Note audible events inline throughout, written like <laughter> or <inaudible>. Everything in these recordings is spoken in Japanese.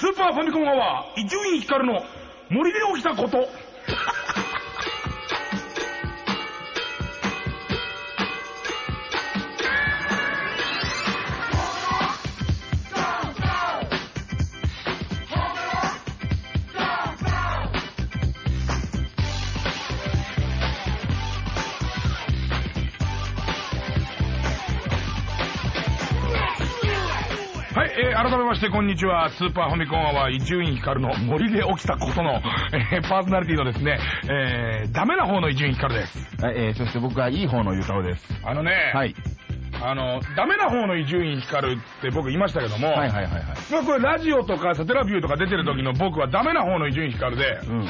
スーパーファミコンアワー、伊集院光の森で起きたこと。してこんにちは。スーパーファミコンアワー伊集院光の森で起きたことの、えー、パーソナリティのですね、えー、ダメな方の伊集院光です。はい、えー、そして僕はいい方のゆたおです。あのね、はい。あの、ダメな方の伊集院光って僕言いましたけども、はいはいはいはい。まあこれラジオとかサテラビューとか出てる時の僕はダメな方の伊集院光で、うん。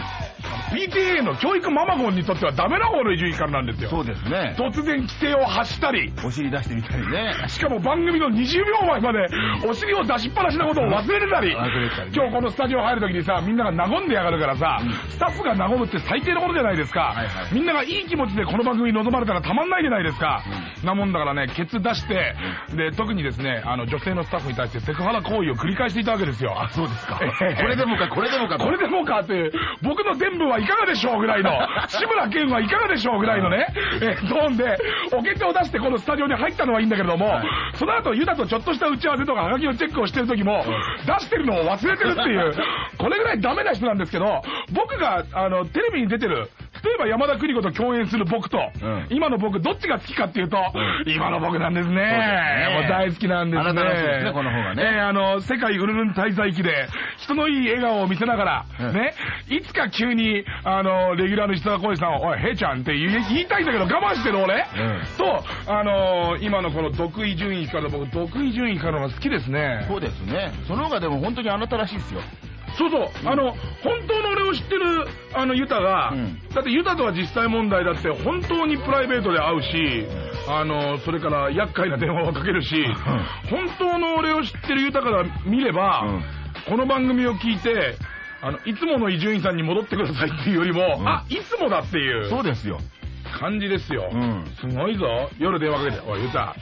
PTA の教育ママゴンにとってはダメな方の伊集院光なんですよ。そうですね。突然奇声を発したり、お尻出してみたりね。しかも番組の20秒前までお尻を出しっぱなしなことを忘れてたり、忘れてたりね今日このスタジオ入るときにさ、みんなが和んでやがるからさ、スタッフが和むって最低なことじゃないですか。はいはいみんながいい気持ちでこの番組に臨まれたらたまんないじゃないですか。なもんだからね、ケツ出して、で、特にですね、あの、女性のスタッフに対してセクハラ行為を繰り返していたわけですよ。あ、そうですか。ええこれでもか、これでもかと。<laughs> これでもかって、僕の伝部はいかがでしょうぐらいの、<laughs> 志村けんはいかがでしょうぐらいのね、えトーンで、おけつを出してこのスタジオに入ったのはいいんだけれども、はい。その後、ユダとちょっとした打ち合わせとか、はがきのチェックをしてる時も、出してるのを忘れてるっていう、<laughs> これぐらいダメな人なんですけど、僕が、あの、テレビに出てる、例えば山田邦子と共演する僕と、うん今の僕、どっちが好きかっていうと、うん今の僕なんですね。ねもう大好きなんですね。あなたらしいですねこの方がねえーあの、世界ウルルン滞在記で、人のいい笑顔を見せながら、うんね、いつか急に、あの、レギュラーの石川浩二さんを、おい、へいちゃんって言いたいんだけど我慢してる俺、うんと、あの、今のこの得意順位から僕、得意順位からのが好きですね。そうですね。その方がでも本当にあなたらしいですよ。そうそう、あの、本当の俺を知ってる、あの、ユタが、うん。だってユタとは実際問題だって、本当にプライベートで会うし、あの、それから厄介な電話をかけるし、本当の俺を知ってるユタから見れば、うん。この番組を聞いて、あの、いつもの伊集院さんに戻ってくださいっていうよりも、うん。あ、いつもだっていうそうですよ。感じですよ。うん。すごいぞ。夜電話かけて、おい、ユタ、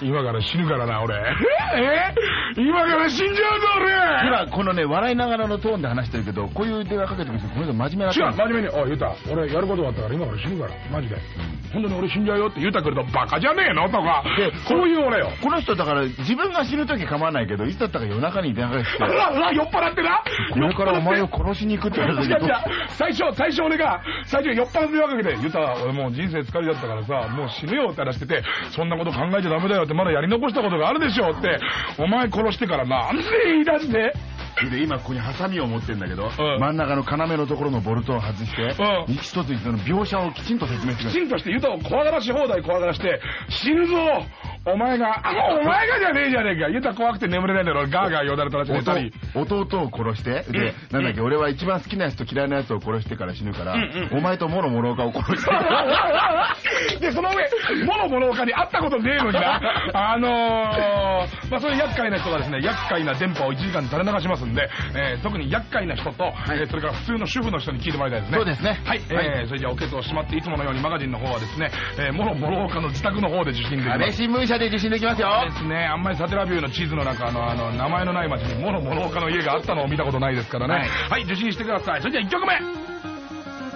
今から死ぬからな、俺。え？今から死んじゃうぞ、俺。今、このね、笑いながらのトーンで話してるけど、こういう電話かけてくる人、この人真面目な違う、人真面目に、おい、ゆうた、俺やることがあったから今から死ぬから、マジで。本当に俺死んじゃうよってゆうた来ると、バカじゃねえのとか。で、そういう俺よ。この人だから自分が死ぬ時構わないけど、いつだったか夜中に電話かけて。<laughs> うわ、うわ、酔っ払ってな？これからお前を殺しに行くって言われた最初、最初俺が、最初酔っ払って電話かけて、ゆうた、俺もう人生疲れちゃったからさ、もう死ぬよって話してて、そんなこと考えちゃダメだよって、まだやり残したことがあるでしょって、お前殺してからなんで言い出して、で、今ここにハサミを持ってんだけど、うん。真ん中の要のところのボルトを外して、うん。一つ一つの描写をきちんと説明して。きちんとしてユタを怖がらし放題怖がらして、死ぬぞお前が、あ、お前がじゃねえじゃねえか。ユタ怖くて眠れないんだろ。ガーガーよだれたらし寝たり。弟弟を殺して、で、うんなんだっけ、俺は一番好きなやつと嫌いなやつを殺してから死ぬから、お前とモロモロカを殺して、<laughs> で、その上、モノモノ岡に会ったことねえのにな。あのー、まあそういう厄介な人がですね、厄介な電波を1時間垂れ流しますんで、えー特に厄介な人と、えーそれから普通の主婦の人に聞いてもらいたいですね。そうですねはい。えーそれじゃあおけつをしまって、いつものようにマガジンの方はですね、えー、モノモノ岡の自宅の方で受信できます。あれ新聞社で受信できますよ。ですね。あんまりサテラビューの地図の中の、あの、名前のない町に、モノモノ岡の家があったのを見たことないですからね。ははいい、受信してください。それじゃあ1曲目。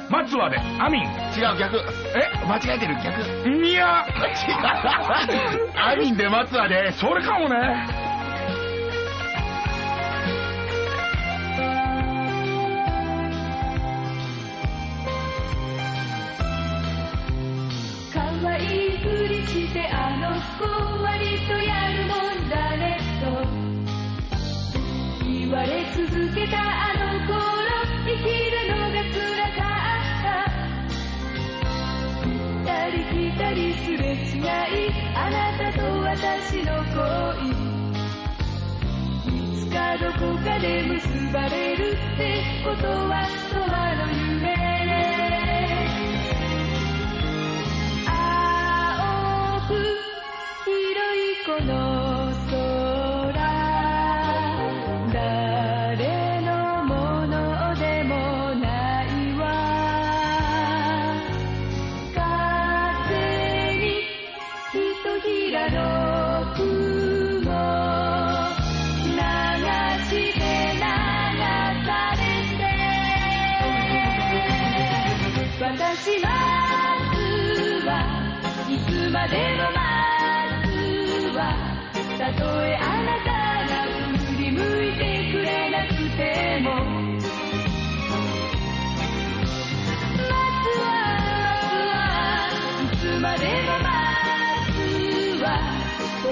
松はで、アミン。違う、逆。え？間違えてる、逆。いや、<laughs> アミンで松はで、それかもね。りすれ違いあなたと私の恋いつかどこかで結ばれるってことは永遠の夢青く広いこの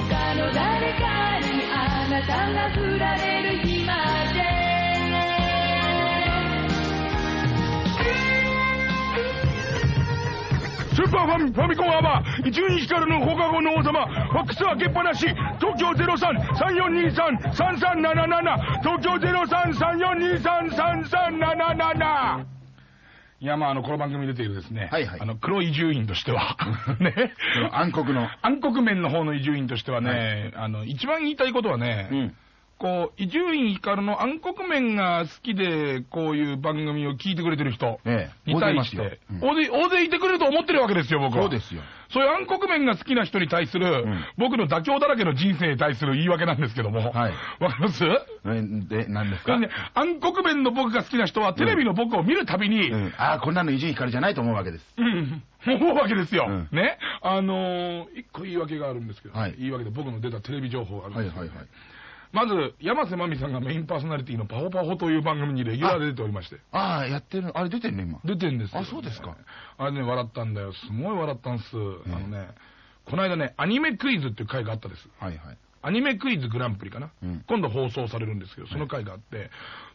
他の誰かにあなたが振られる日まで。ーパーファミファミコンアワー、伊集院光の放課後の王様、ファックス開けっぱなし、東京03-3423-3377、東京03-3423-3377。いや、まあ、あの、この番組に出ているですね、はいはいあの、黒伊集院としては、<laughs> ね、暗黒の。暗黒面の方の伊集院としてはね、あの、一番言いたいことはね、うん。こう、伊集院光の暗黒面が好きで、こういう番組を聞いてくれてる人ええに対して、大勢大勢、いてくれると思ってるわけですよ、僕は。そうですよ。そういう暗黒面が好きな人に対する、ん僕の妥協だらけの人生に対する言い訳なんですけども。はいわかります？えで、何ですか？ね、暗黒面の僕が好きな人は、テレビの僕を見るたびに、うん。ああ、こんなの伊集院光じゃないと思うわけです。うん、思うわけですよ。うんね。あのー一個言い訳があるんですけど、はい言い訳で僕の出たテレビ情報があるんですけど、はいはいはい。まず、山瀬まみさんがメインパーソナリティのパホパホという番組にレギュラーで出ておりまして。ああ、やってる。あれ出てるね、今。出てんですよ、あそうですか。あれね、笑ったんだよ。すごい笑ったんす。あのね、この間ね、アニメクイズっていう回があったです。はいはい。アニメクイズグランプリかな、うん今度放送されるんですけど、その回があって、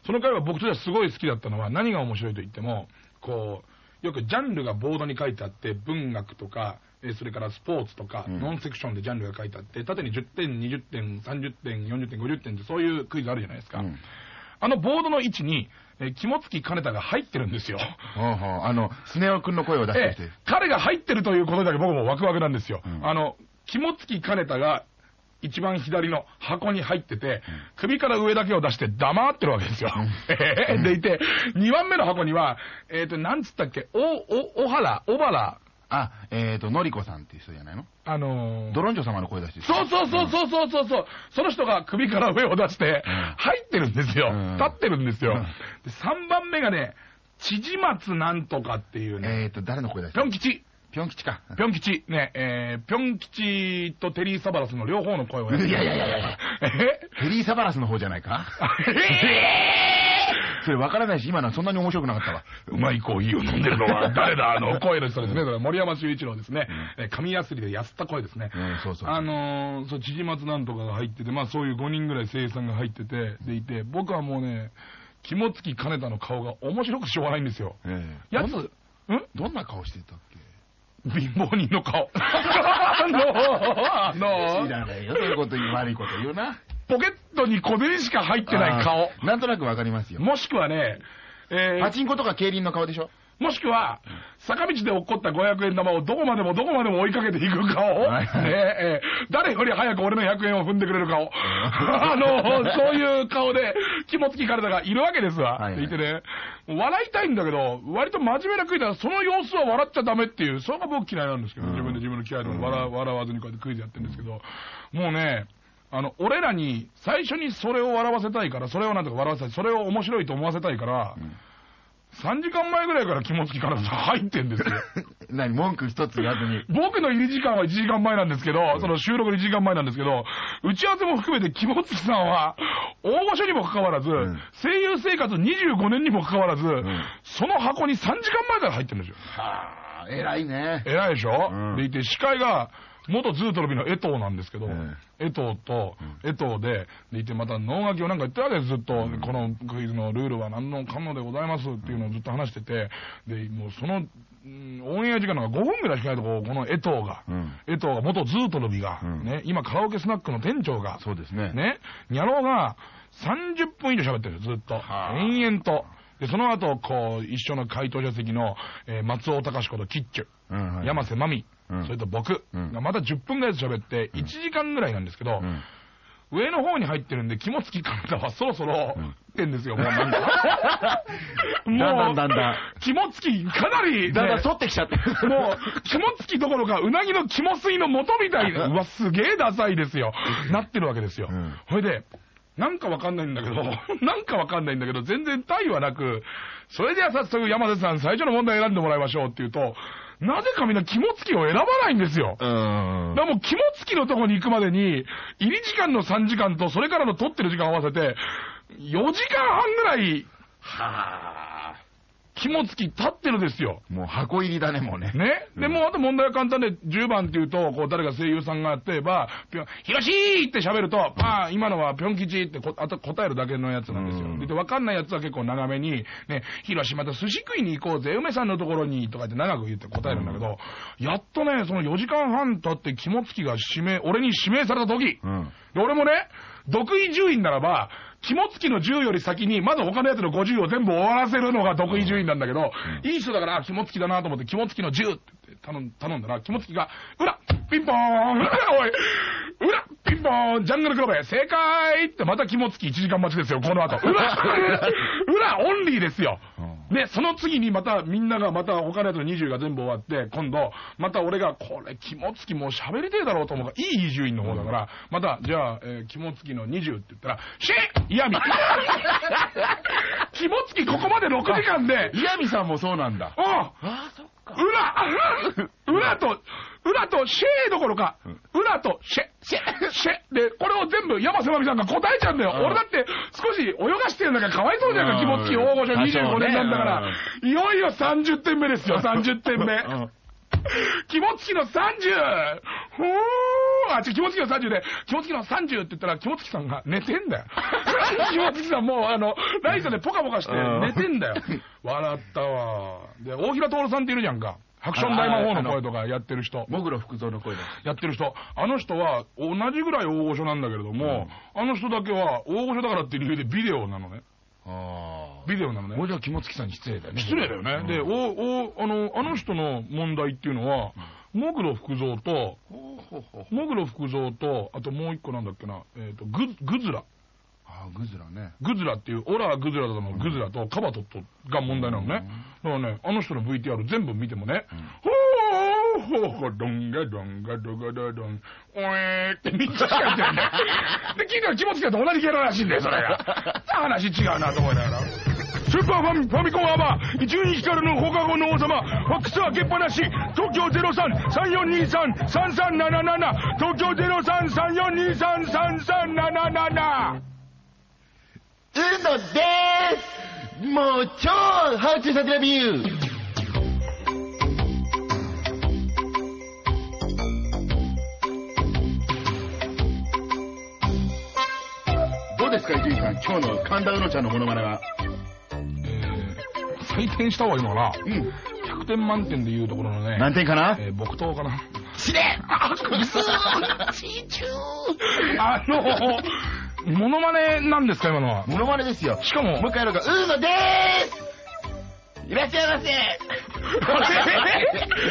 その回は僕としてはすごい好きだったのは、何が面白いと言っても、こう、よくジャンルがボードに書いてあって、文学とか、えーそれからスポーツとか、うんノンセクションでジャンルが書いてあって、縦に10点、20点、30点、40点、50点ってそういうクイズあるじゃないですか。うんあのボードの位置に、えー肝付金田が入ってるんですよ。ほうほう。あの、スネ夫君の声を出してきてええ。彼が入ってるということだけ僕もワクワクなんですよ。うんあの、肝付金田が一番左の箱に入ってて、首から上だけを出して黙ってるわけですよ。<laughs> ええでいて、2番目の箱には、えっ、と、なんつったっけ、お、お、おはら、おばら、あ、えっと、のりこさんっていう人じゃないの？あのー。ドロンジョ様の声出しそうそうそうそうそうそうそう、その人が首から上を出して、うん。入ってるんですよ。うん。立ってるんですよ。うん。で3番目がね、千々松なんとかっていうね、えっと、誰の声出してる？ぴょん吉。ぴょん吉か。ぴょん吉、ね、えー、ぴょん吉とテリー・サバラスの両方の声をやってる。いやいやいやいや。<laughs> え？テリー・サバラスの方じゃないか？<laughs> えそれ分からないし、今のはそんなに面白くなかったわ。ーうまいコーヒーを飲んでるのは <laughs> 誰だ？あの声の人ですね。それ森山修一郎ですね。えー神やすりでやすった声ですね。うん、そうそう。あのー、そう、千々松なんとかが入ってて、まあそういう5人ぐらい声優さんが入ってて、でいて、僕はもうね、肝付金田の顔が面白くしょうがないんですよ。ええやつ、どんん？どんな顔してたっけ？貧乏人の顔。<laughs> あのー、あのー、知らないよ、そういうこと言う、悪いこと言うな。ポケットに小銭しか入ってない顔。なんとなくわかりますよ。もしくはね、えーパチンコとか競輪の顔でしょ？もしくは、坂道で落っこった500円玉をどこまでもどこまでも追いかけていく顔。はいはいねえー誰より早く俺の100円を踏んでくれる顔。<laughs> あの、そういう顔で、気もつき体がいるわけですわ。はいはいでいてね、笑いたいんだけど、割と真面目なクイズは、その様子は笑っちゃダメっていう、それが僕嫌いなんですけど、うん自分で自分の嫌いでも笑笑わずにこうやってクイズやってるんですけど、もうね、あの、俺らに最初にそれを笑わせたいから、それをなんとか笑わせたい、それを面白いと思わせたいから、3時間前ぐらいから気持ちから入ってんですよ。<laughs> 何、文句一つ言わずに。<laughs> 僕の入り時間は1時間前なんですけど、その収録1時間前なんですけど、打ち合わせも含めて肝月さんは、大御所にもかかわらず、ん声優生活25年にもかかわらず、んその箱に3時間前から入ってるんですよ。はあ、偉いね。偉いでしょ、うんでいて、司会が、元ズートロビの江藤なんですけど、え江藤と、江藤で、でいて、また能書きをなんか言ってるわけです、ずっと。このクイズのルールは何のかんのでございますっていうのをずっと話してて、で、もうその、うんオンエア時間なんか5分ぐらいしかないとこ、この江藤が、うん。江藤が元ズートロビが、うん。ね、今カラオケスナックの店長が、そうですね。ね、ニャローが30分以上喋ってるずっと。はあ。延々と。で、その後、こう、一緒の回答者席の、えー松尾隆子とキッチュ、うんはい山瀬まみ、うん。それと僕うんがまた10分ぐらい喋って、1時間ぐらいなんですけど、うん上の方に入ってるんで、肝付き体はそろそろ、うんってんですよ、もうなんか。もう、だんだんだんだん肝付き、かなり、ね、だんだん反ってきちゃって。もう、肝付きどころか、うなぎの肝水の元みたいな、<laughs> うわ、すげえダサいですよ。なってるわけですよ。うんほいで、なんかわかんないんだけど、<laughs> なんかわかんないんだけど、全然対はなく、それじゃあ早速山瀬さん最初の問題選んでもらいましょうって言うと、なぜかみんな肝付きを選ばないんですよ。うんだからもう肝付きのとこに行くまでに、入り時間の3時間と、それからの撮ってる時間合わせて、4時間半ぐらい、はあ。肝付き立ってるですよ。もう箱入りだね、もうね。ね？で、もうあと問題は簡単で、10番っていうと、こう、誰か声優さんが例えば、ぴょん、ひろしーって喋ると、ああ、今のはぴょん吉ってこ、あと答えるだけのやつなんですよ。うんで、わかんないやつは結構長めに、ね、広島と寿司食いに行こうぜ、梅さんのところに、とかって長く言って答えるんだけど、やっとね、その4時間半経って肝付きが指名、俺に指名された時、うん。で俺もね、独位順位ならば、肝付きの10より先に、まず他のやつの50を全部終わらせるのが独位順位なんだけど、いい人だから、あ肝付きだなと思って、肝付きの10って言って頼ん頼んだら、肝付きが、裏ピンポーンおい裏ピンポーンジャングルクロベ正解ってまた肝付き1時間待ちですよ、この後。裏裏オンリーですよ。で、その次にまたみんながまた他のやつの20が全部終わって、今度、また俺が、これ、肝付きもう喋りてえだろうと思うから、いい順位の方だから、また、じゃあ、えー肝付きの20って言ったら、シェイヤミ <laughs> 肝付きここまで6時間で、岩見さんもそうなんだ。あああ、そっか。裏裏と、裏とシェーどころか、裏とシェ、シェ、シェ。で、これを全部山瀬まみさんが答えちゃうんだよ。うん俺だって少し泳がしてるんだからかわいそうじゃんか、うん気持ちいい大御所多少ね25年なんだから。いよいよ30点目ですよ、30点目。うん気持ちの 30! ほーあ、ちょ、気持ちの30で、気持ちの30って言ったら、気持ちさんが寝てんだよ。<laughs> 気持ちさんもう、あの、ライトでポカポカしてうん寝てんだよ。笑ったわ。で、大平徹さんっているじゃんか。ハクション大魔法の声とかやってる人。もぐろ福蔵の声だ。やってる人。あの人は同じぐらい大御所なんだけれども、あの人だけは大御所だからっていう理由でビデオなのね。あビデオなのねあ。。もうじゃあ肝付さんに失礼だよね。失礼だよね。で、お、お、あの、あの人の問題っていうのは、モグロ福蔵と、ほうほうほうモグロ福蔵と、あともう一個なんだっけな、えっ、と、グ、グズラ。ああ、グズラね。グズラっていう、オラグズラだどのグズラとカバトットが問題なのね。だからね、あの人の VTR 全部見てもね、ほーほーほー、ドンガドンガドガドドン、おえーって3つしか言ってるんだよ。<laughs> で、聞いたら気持ちがと同じキャラらしいんだよ、それが。<laughs> 話違うなと思いながら。スーパーファミファミコンアワー、伊集院光の放課後の王様、ファックス開けっぱなし、東京03-3423-3377、東京03-3423-3377。うのでーすもう超ハウチューサテラビューどうですか、伊集院さん。今日の神田うのちゃんのモノマネは？えー、採点したわ、今な。うん。100点満点で言うところのね。何点かな？えー、木刀かな。死ねあ、くそあの、モノマネなんですか、今のは？モノマネですよ。しかももう一回やろうか。うのでーすいらっしゃいませ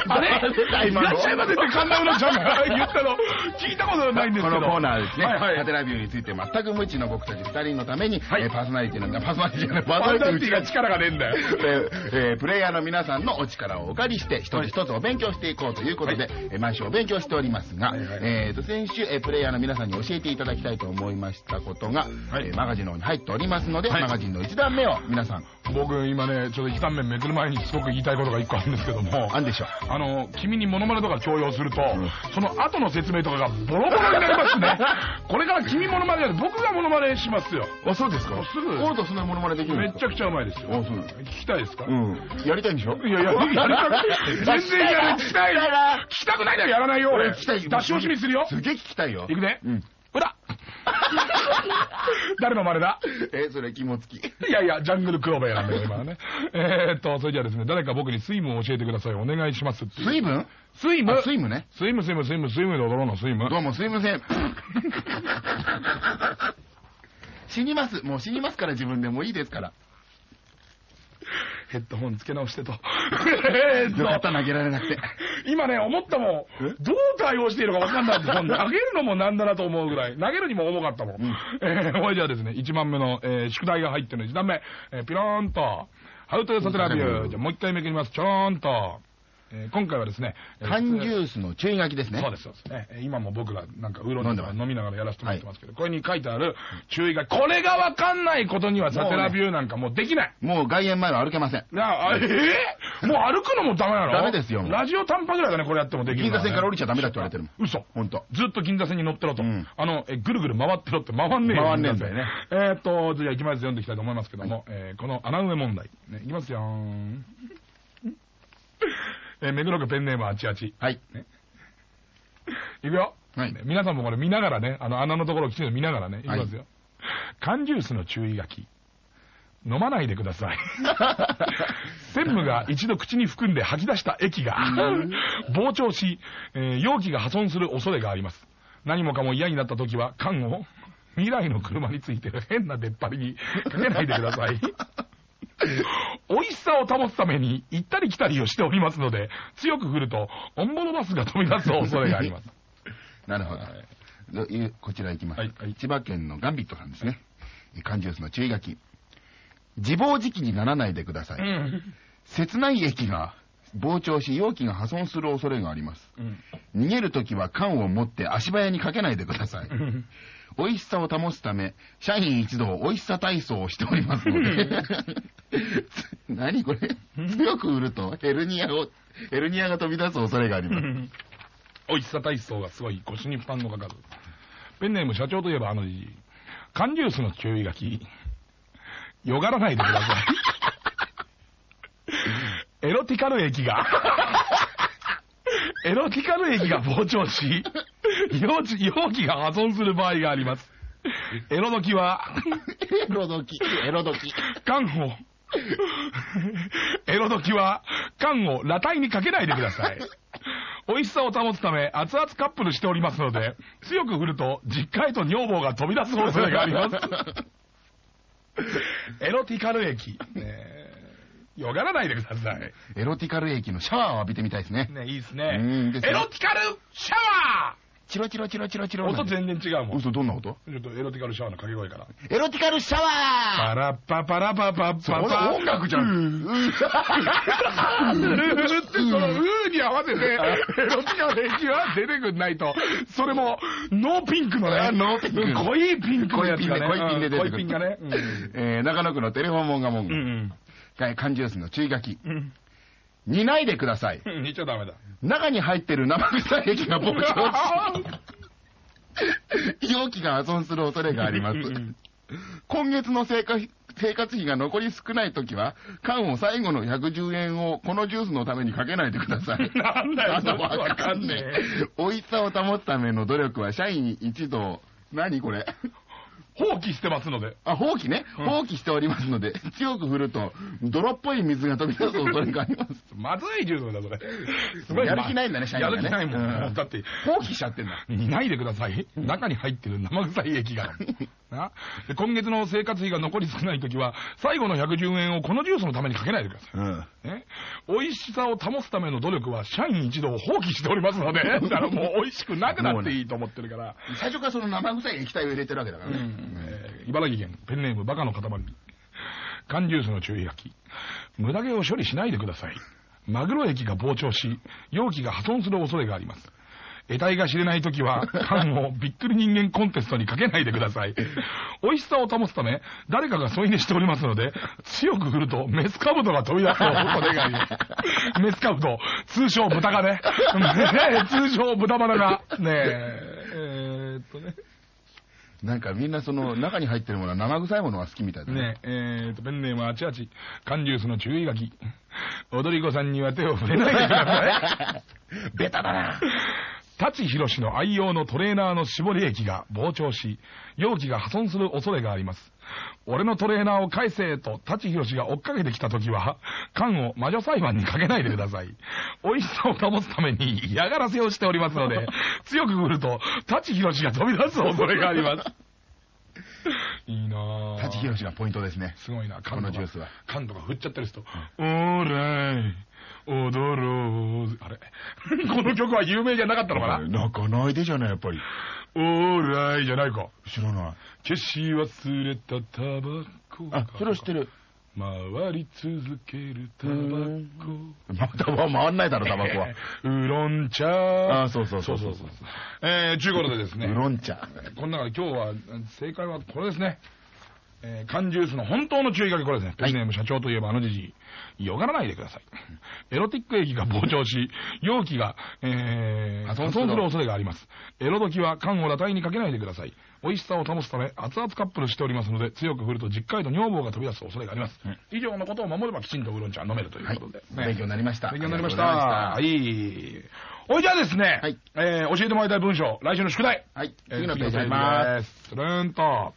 あれ？<laughs> あれいらっしゃいませって神田うのちゃんが言ったの、聞いたことないんですけど。このコーナーですね、はいはい。サテラビューについて全く無知の僕たち二人のために、はい。えーパーソナリティの、パーソナリティじゃない、パーソナリティが力がねえんだよ。<laughs> えーえープレイヤーの皆さんのお力をお借りして、一つ一つお勉強していこうということで、えー毎週お勉強しておりますが、はいはい。えーと、先週、えープレイヤーの皆さんに教えていただきたいと思いましたことが、はい。えーマガジンの方に入っておりますので、はい。マガジンの一段目を皆さん、僕、今ね、ちょっと一段目めくる前にすごく言いたいことが一個あるんですけども、あんでしょあの、君にモノマネとか強要すると、んその後の説明とかがボロボロになりますね。<laughs> これから君モノマネじゃ僕がモノマネしますよ。あ、そうですか？すぐコートそんなモノマネできるんめちゃくちゃうまいですよ。あそう聞きたいですか？うん。やりたいんでしょ？いやいや、<laughs> やりたく全然やる。<laughs> 聞きたい。聞きたくないならやらないよ、俺。俺聞きたいよ出し惜しみするよ。すげえ聞きたいよ。いくね。うん。裏 <laughs> 誰の真似だ？え、それ肝付き。<laughs> いやいや、ジャングルクローベなんだよ、今はね。<laughs> えーっと、それじゃあですね、誰か僕にスイムを教えてください。お願いしますっていう。水分？スイムあ、スイムね。スイム、スイム、スイム、スイムで踊ろうの、スイム。どうもすいません。死にます。もう死にますから自分でもういいですから。ヘッドホン付け直してと。よかった、と、投げられなくて。今ね、思ったもん。どう対応していいのか分かんないです。<laughs> 投げるのもなんだなと思うぐらい。投げるにも重かったもん。うんえー、これじゃあですね、1番目の、えー宿題が入ってるの1段目。えーピローンと。ハウトゥーサテラビュー。じゃあもう一回めくります。ちょーんと。えー今回はですね、えー缶ジュースの注意書きですね。そうです、そうですね。えー今も僕らなんかウーロン茶飲みながらやらせてもらってますけど、これに書いてある注意が、これがわかんないことにはサテラビューなんかもうできない。もう外苑前は歩けません。なあ、えー？もう歩くのもダメなの？ダメですよラジオ短波ぐらいだね、これやってもできるね座線から降りちゃダメだって言われてるもん。嘘。ほんと。ずっと銀座線に乗ってろと。うんあの、え、ぐるぐる回ってろって回んねえよ。回んねえんだよねえーっと、じゃあ行きます読んでいきたいと思いますけども、えーこの穴埋め問題。ね、いきますよーん。えー目黒区ペンネームあちあち。はい。いくよ。はいね皆さんもこれ見ながらね、あの穴のところをきちんと見ながらね、いきますよ。缶ジュースの注意書き。飲まないでください。<laughs> 専務が一度口に含んで吐き出した液が膨張し、えー容器が破損する恐れがあります。何もかも嫌になった時は缶を未来の車についてる変な出っ張りにかけないでください。<laughs> <laughs> 美味しさを保つために行ったり来たりをしておりますので、強く振るとオンボロバスが飛び出す恐れがあります。<laughs> なるほど。こちら行きます、はいはい千葉県のガンビットさんですね。缶ジュースの注意書き。自暴自棄にならないでください。うん。切ない液が膨張し容器が破損する恐れがあります。うん。逃げるときは缶を持って足早にかけないでください。うん美味しさを保つため、社員一同美味しさ体操をしておりますので。<laughs> 何これ？強く売るとヘルニアを、ヘルニアが飛び出す恐れがあります。<laughs> 美味しさ体操がすごい腰に負担のかかる。ペンネーム社長といえばあのじじい缶ジュースの注意書き。よがらないでください。<laughs> エロティカル液が、エロティカル液が膨張し、容器容器が破損する場合があります。<laughs> エロ時は、エロドキ、エロドキ。缶を、<laughs> エロ時は缶を裸体にかけないでください。美味しさを保つため熱々カップルしておりますので、強く振ると実家へと女房が飛び出す恐れがあります。<laughs> エロティカル液。ねえよがらないでください。エロティカル液のシャワーを浴びてみたいですね。ねいいですうね。エよロティカルシャワチロチロチロチロチロ。ー音全然違うもん。ち嘘、どんな音？ょっとエロティカルシャワーの掛け声から。エロティカルシャワパラッパパラパパ。ーパパ。音楽じゃん。ってその、うーに合わせて、エロティカル液は出てくん。ないと。それも、ノーピンクのね。あノーピンク濃いピンクのやつがね。濃いピンで出てくる濃いピンがね。うん。えー、中野区のテレフォンモンガモンガ。うん。はい缶ジュースの注意書き。うん。煮ないでください。うん。言っちゃダメだ。中に入ってる生臭い液が膨張し、<laughs> 容器が破損する恐れがあります。今月の生活生活費が残り少ない時は、缶を最後の110円をこのジュースのためにかけないでください。なんだよ、あわかんねえ。美味しさを保つための努力は社員一同、何これ？放棄してますので。あ、放棄ね？うん放棄しておりますので、<laughs> 強く振ると、泥っぽい水が飛び出す恐れがあります。<laughs> まずいジュースだ、それ。す <laughs> やる気ないんだね社員がねやる気ないもん。うんだって、放棄しちゃってんだ。煮ないでください。中に入ってる生臭い液が。なで今月の生活費が残り少ない時は、最後の110円をこのジュースのためにかけないでください。うん。ね、美味しさを保つための努力は社員一同放棄しておりますので、<laughs> だからもう美味しくなくなっていいと思ってるから。最初からその生臭い液体を入れてるわけだからね。えー茨城県ペンネームバカの塊。缶ジュースの注意書き。無駄毛を処理しないでください。マグロ液が膨張し、容器が破損する恐れがあります。得体が知れないときは、<laughs> 缶をびっくり人間コンテストにかけないでください。美味しさを保つため、誰かが添い寝しておりますので、強く振るとメスカブトが飛び出す恐れがあります。<laughs> メスカブト、通称豚がね、ね通称豚バラが、ねえ、えーっとね。なんかみんなその中に入ってるものは生臭いものが好きみたいだね。ねえ、えーと、ペンネームあちあち、缶ジュースの注意書き。踊り子さんには手を触れないでください。<laughs> ベタだな。舘ひろしの愛用のトレーナーの絞り液が膨張し、容器が破損する恐れがあります。俺のトレーナーを返せと舘ひろしが追っかけてきた時は、缶を魔女裁判にかけないでください。美味しさを保つために嫌がらせをしておりますので、<laughs> 強く振ると舘ひろしが飛び出す恐れがあります。いいなぁ。舘ひろしがポイントですね。すごいな、このジュースは。缶とか振っちゃってる人。オーライ、踊ろう。あれ？<laughs> この曲は有名じゃなかったのかな？泣かないでじゃない、やっぱり。オーライじゃないか。知らない。消し忘れたタバコあ、それは知ってる。回り続けるタバコ。また回んないだろ、タバコは。<laughs> ウーロン茶。あそうそうそうそうそうえー、ちゅうことでですね。ウーロン茶。この中で今日は、正解はこれですね。えー、缶ジュースの本当の注意書きこれですね。ペンネーム社長といえばあのじじい。よがらないでください。エロティック液が膨張し、容器が、えー、破損する恐れがあります。エロ時は缶を裸体にかけないでください。美味しさを保つため、熱々カップルしておりますので、強く振るとじっかりと女房が飛び出す恐れがあります。以上のことを守ればきちんとウーロン茶飲めるということで。はい勉強になりました勉強になりました。あはりい。おいじゃあですね、はいえー、教えてもらいたい文章、来週の宿題。はい。えー次のページあります。す。つるんと。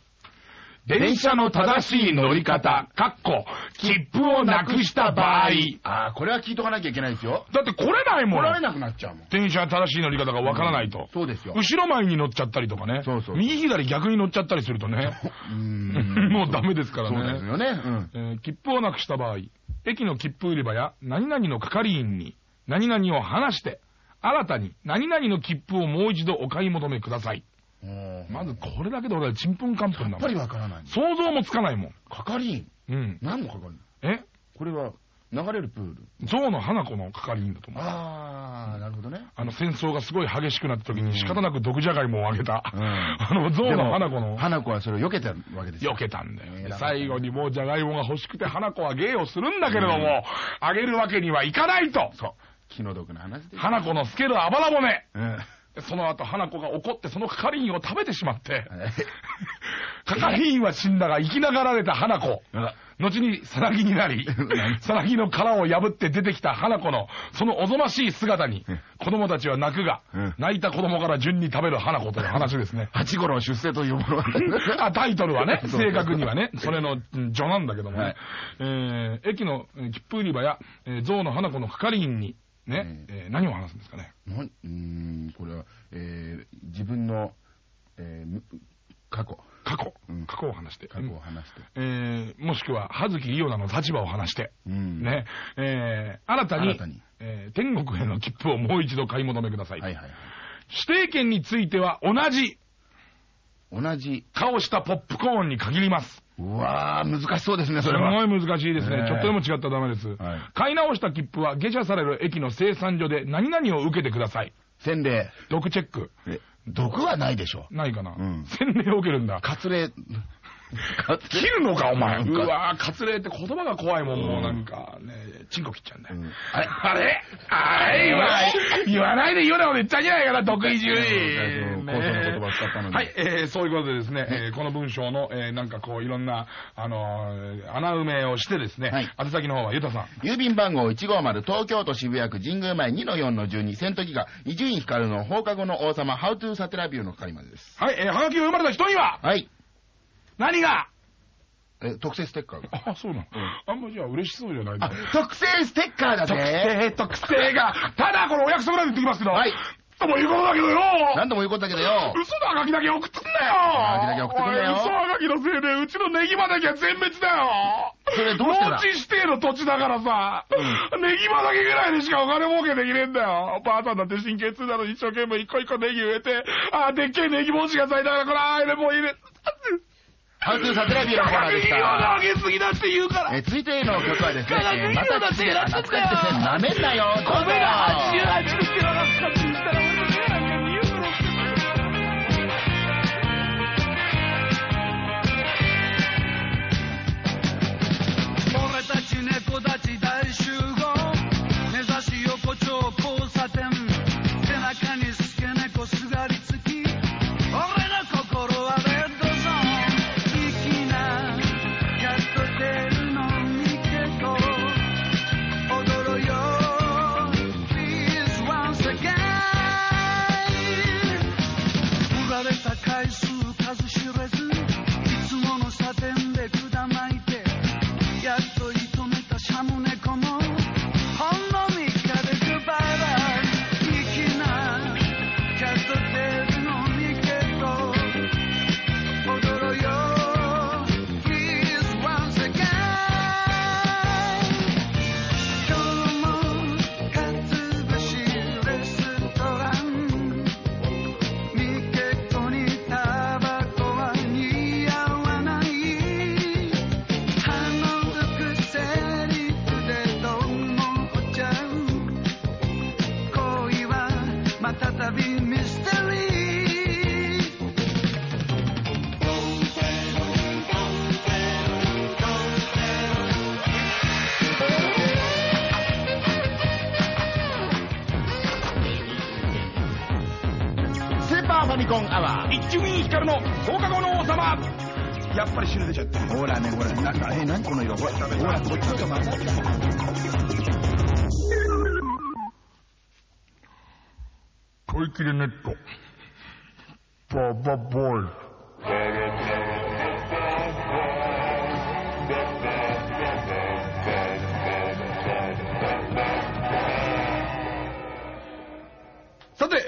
電車の正しい乗り方、かっこ、切符をなくした場合。ああ、これは聞いとかなきゃいけないですよ。だって来れないもん。来られなくなっちゃうもん。電車正しい乗り方がわからないと。そうですよ。後ろ前に乗っちゃったりとかね。そうそう右左逆に乗っちゃったりするとね。うーん <laughs> もうダメですからそうですね。よね。うん。えー切符をなくした場合、駅の切符売り場や何々の係員に何々を話して、新たに何々の切符をもう一度お買い求めください。まずこれだけで俺はちんぷんかんぷんだもやっぱりん。わからない。想像もつかないもん。係員。うん。何の係員？え？これは、流れるプール。象の花子の係員だと思う。ああ、なるほどね。あの戦争がすごい激しくなった時に仕方なく毒じゃがいもをあげた。うんあの象の花子の。花子はそれを避けたわけですよ。避けたんだよ。えー最後にもうじゃがいもが欲しくて花子は芸をするんだけれども、あげるわけにはいかないと。そう。気の毒な話です。花子の透けるあばら骨。うん。その後花子が怒ってその係員を食べてしまって、はい係員は死んだが生きながられた花子。あ後にさなぎになり、さなぎの殻を破って出てきた花子の、そのおぞましい姿にうん、子供たちは泣くがうん、泣いた子供から順に食べる花子という話ですね。八五郎出世というものは。<laughs> あタイトルはね、正確にはね、それのうん序なんだけどもね、はいえー駅のえー切符売り場や、えー象の花子の係員に、ね、うんえー何を話すんですかね？うーん、これは、えー自分の、えーむ過去、過去うん、過去を話して。過去を話して。えーもしくは、葉月伊代奈の立場を話して、うんね、えー新たに、新たにえー天国への切符をもう一度買い求めください。はいはいはい。指定券については同じ同じ、顔したポップコーンに限ります。うわー、難しそうですね、すごそれは。い難しいですね。ちょっとでも違ったらダメです。はい買い直した切符は下車される駅の生産所で何々を受けてください。洗礼。毒チェック。え、毒はないでしょ。ないかな。うん洗礼を受けるんだ。割礼、割切るのか、お前。うわぁ、割礼って言葉が怖いもん、もうなんか、ね、チンコ切っちゃうんだよ。うんあれあれ？あれ？言わない、言わないで言うなこと言っちゃいけないから、得意中に。うん高尚な言葉を使ったのにはい、えー、そういうことでですね、えーこの文章の、えーなんかこう、いろんな、あのー穴埋めをしてですね、はい宛先の方は、ゆたさん。郵便番号150東京都渋谷区神宮前2-4-12戦闘機が伊集院光の放課後の王様 How to サテラビューの係までです。はい、えー、はがきを読まれた人には、はい。何が？え、特製ステッカーが。あ、そうなの、あんまじゃあ嬉しそうじゃない。あ、特製ステッカーだ特ね。性、特性が、ただこれお約束なんで言ってきますけど、はい。とも言うことだけどよ。何度も言うことだけどよ。嘘のハガキだけ送ってくんなよ。ハガキだけ送ってくんなよ。おい嘘ハガキのせいでうちのネギ畑が全滅だよ。それどうしてだ？農地指定の土地だからさ、ネギ畑ぐらいでしかお金儲けできねえんだよ。ばあさんだって神経痛なのに一生懸命一個一個ネギ植えて、あーでっけえネギ帽子が咲いたからこれあーでもう入れ、How to サテラビューのコーナーでした。キ上げすぎだって言うから。え、続いての曲はですね、まためんなよ。米が88キロたら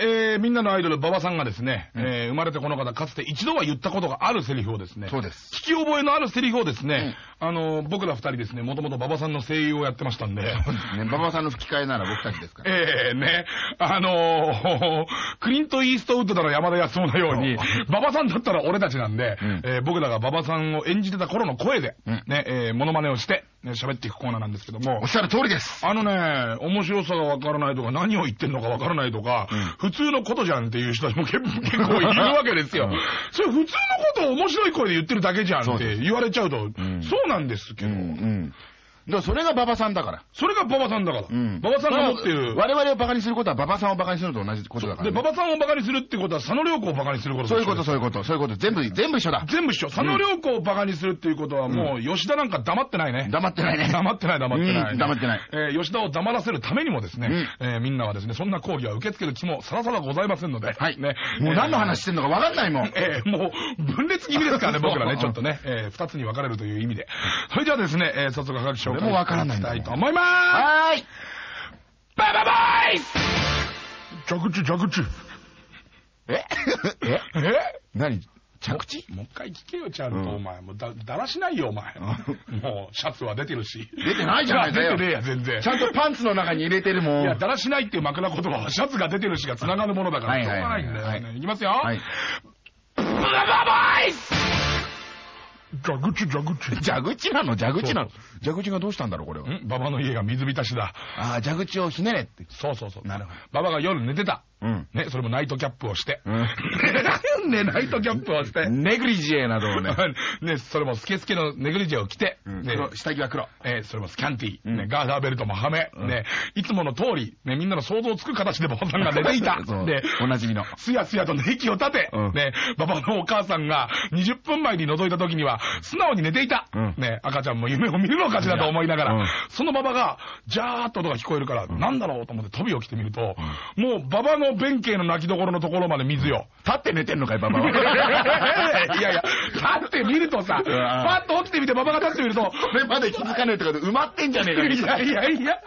えー、みんなのアイドル、馬場さんがですね、えー生まれてこの方、かつて一度は言ったことがあるセリフをですね、そうです。聞き覚えのあるセリフをですね、あの、僕ら二人ですね、もともと馬場さんの声優をやってましたんで、ね、馬場さんの吹き替えなら僕たちですから。ええね、あのークリント・イーストウッドだの山田康夫のように、馬場さんだったら俺たちなんで、うん。えー僕らが馬場さんを演じてた頃の声で、うん。ね、えーモノマネをして、ね、喋っていくコーナーなんですけどもおっ、しゃる通りです。あのね、面白さがわからないとか、何を言ってんのかわからないとか、普通のことじゃんっていう人も結 <laughs> 結構いるわけですよ。うんそれ普通のことを面白い声で言ってるだけじゃんって言われちゃうと、んそうなんですけど、うん、うん。だからそれが馬場さんだから。それが馬場さんだから。うん。馬場さんが持ってる。我々を馬鹿にすることは馬場さんを馬鹿にするのと同じことだから、で、ね。馬場さんを馬鹿にするってことは、佐野良子を馬鹿にすることそういうこと、うそういうこと、そういうこと。全部、全部一緒だ。全部一緒。佐野良子を馬鹿にするっていうことは、もう、吉田なんか黙ってないね。黙ってないね。黙ってない、黙ってない、うん黙ってないえー吉田を黙らせるためにもですね、えーみんなはですね、そんな講義は受け付ける気もさらさらございませんので、はい。ね。もう何の話してんのか分かんないもん。えーもう、分裂気味ですからね、僕らね、ちょっとね、えー二つに分かれるという意味で。それではですね、えー早速はがき紹介それも分からないんだしたいと思いますはーい。ババボーイス蛇口、蛇口。えええ何着地もう一回聞けよ、ちゃんと、お前。もうだ、だらしないよ、お前。もう、シャツは出てるし。出てないじゃない出てねえや、全然。ちゃんとパンツの中に入れてるもん。いや、だらしないっていう枕言葉は、シャツが出てるしが繋がるものだから、しょうがないんだよはいね。いきますよ。はい。ババボーイス蛇口、蛇口。<laughs> 蛇口なの蛇口なの蛇口がどうしたんだろうこれは。ん？馬場の家が水浸しだ。ああ、蛇口をひねれって。そうそうそう。なるほど馬場が夜寝てた。うん。ね、それもナイトキャップをして。うん。<laughs> ね、ナイトキャップをして。ネグリジェなどをね。<laughs> ね、それもスケスケのネグリジェを着て、ね黒下着は黒。えーそれもスキャンティー、うんね、ガーダーベルトもはめ、ね、いつもの通り、ね、みんなの想像つく形で馬場さんが寝ていた。<laughs> で、おなじみの。すやすやとね、息を立て、うんね、馬場のお母さんが20分前に覗いた時には、素直に寝ていた。うんね、赤ちゃんも夢を見るのかしらと思いながら、うんその馬場が、ジャーっと音が聞こえるから、なんだろうと思って飛び起きてみると、もう馬場の弁慶の泣きどころのところまで水よ。立って寝てんのかい、ババは。<laughs> いやいや、立ってみるとさ、わパッと起きてみて馬場が立ってみると、それまで気づかないってこと埋まってんじゃねえか、いやいやいや、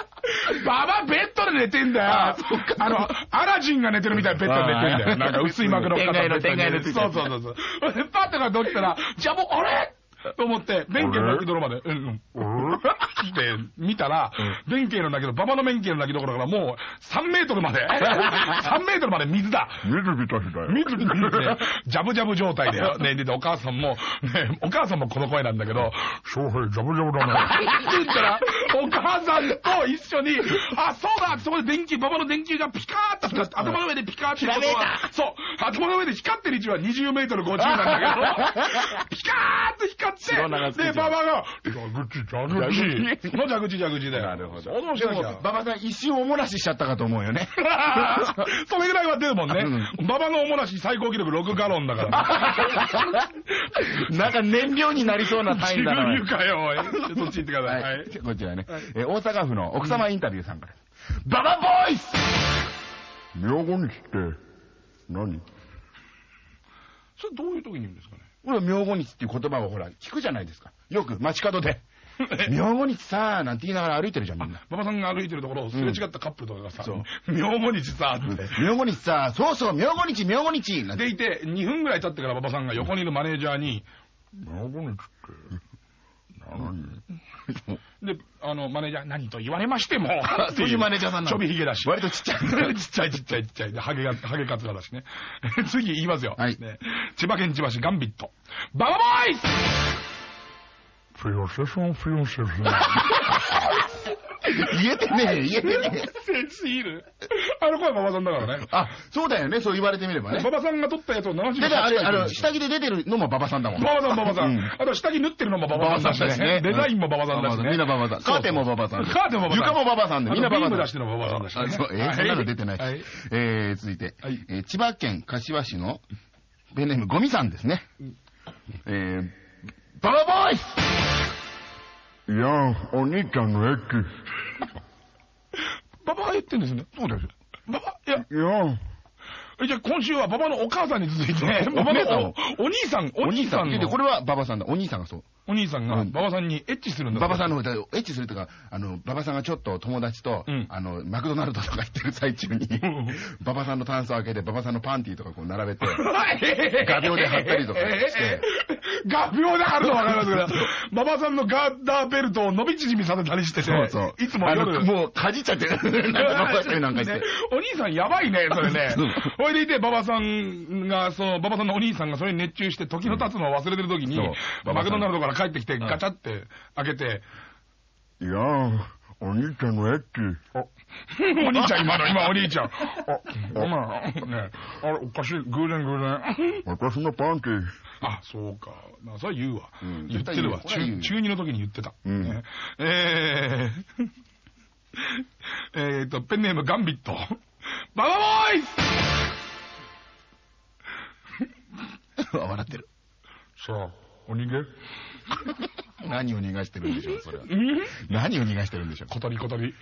ババベッドで寝てんだよ。あの、アラジンが寝てるみたいなベッドで寝てんだよ。なんか薄い幕の天外の天外のそうそうそうそう。でパッとがど起きたら、じゃあもう、あれと <laughs> 思って、弁慶の泣きどころまで、うんうん。<laughs> って見たら、弁慶の泣きどころ、馬場の弁慶の泣きどころからもう3メートルまで、<laughs> 3メートルまで水だ。水浸しだよ。水ね、ジャブジャブ状態で、ね、で、お母さんも、ね、お母さんもこの声なんだけど、翔平ジャブジャブだね。って言ったら、お母さんと一緒に、あ、そうだそこで電球、馬場の電球がピカーッと頭の上でピカーッてことは、そう、頭の上で光ってる位置は20メートル50なんだけど、ピカーッと光白長って、で、馬場が、蛇口、蛇口。の蛇口、蛇口だよ。なるほど。でも馬場さん一瞬おもらししちゃったかと思うよね。<laughs> それぐらいは出るもんね。馬場のおもらし最高記録6ガロンだから。<laughs> なんか燃料になりそうな単位だな。自分言うかよ、おい。そっち行ってください。ははいい。こちらね、えー大阪府の奥様インタビューさんから。ババボーイス明後日って何？それどういう時に言うんですかね？これ明後日っていう言葉をほら、聞くじゃないですか。よく街角で。<laughs> 明後日さーなんて言いながら歩いてるじゃん、みんな。馬場さんが歩いてるところをすれ違ったカップルとかがさそう、妙後日さ、って。明後日さー、そうそう、明後日、明後日なんて。でいて、2分ぐらい経ってから馬場さんが横にいるマネージャーに、明後日って何で、あの、マネージャー、何と言われましても、そういうマネージャーさんなのちょびひげだし。割とちっちゃいちっちゃいちっちゃいちっちゃい。で、ハゲが、ハゲカツラだしね。<laughs> 次言いますよ。はいね千葉県千葉市ガンビット。ババボーイスフフィオセソンフィオセソン。言えてねえ、言えてねえ。セ。あの声は馬場さんだからね。あ、そうだよね、そう言われてみればね。馬場さんが撮ったやつを流しだからあれ、あの、下着で出てるのも馬場さんだもん。馬場さん、馬場さん。うんあと下着縫ってるのも馬場さんだしね。デザインも馬場さんだしね。みんな馬場さん。カーテンも馬場さん。カーテンも馬場さん床も馬場さんで、みんな馬場さん。あとビーム出してるのも馬場さんだしねあそう、えそんなの出てない。はいえー、続いて千葉県柏市のペンネームゴミさんですね。えー、ババボーイスいや、お兄ちゃんの駅。馬場が言ってんですね。そうです。馬場、いや、いや、じゃあ今週は馬場のお母さんに続いて、お馬場姉さんのおお兄さん、お兄さんで、のこれは馬場さんだ。お兄さんがそう。お兄さんがうん馬場さんにエッチするんだ。馬場さんのエッチするとか、あの、馬場さんがちょっと友達と、うんあの、マクドナルドとか行ってる最中に、馬場さんのタンスを開けて、馬場さんのパンティーとかこう並べて、<laughs> 画鋲で貼ったりとかして。<laughs> 画鋲で貼るのわかりますけど、馬場さんのガーダーベルトを伸び縮みさせたりしてて、そうそう。いつもあの夜。もう、かじっちゃって、<laughs> なんかしてね。お兄さんやばいね、それね。ほいでいて、馬場さんが、その、馬場さんのお兄さんがそれに熱中して、時の経つのを忘れてる時にマクドナルドから帰ってきて、んガチャって開けて、いや、お兄ちゃんの駅。お兄ちゃん、今の、今お兄ちゃん。あ、ごめん、ね、あれ、おかしい、偶然偶然。私のパンティー。あ、そうか。まあ、それは言うわ。うん言ってるわ。中中二の時に言ってた。うんねえー、<laughs> えーと、ペンネームガンビット。ババボーイス笑ってる。さあ、お逃げ <laughs> 何を逃がしてるんでしょう、それは。ん？何を逃がしてるんでしょう。小鳥小鳥。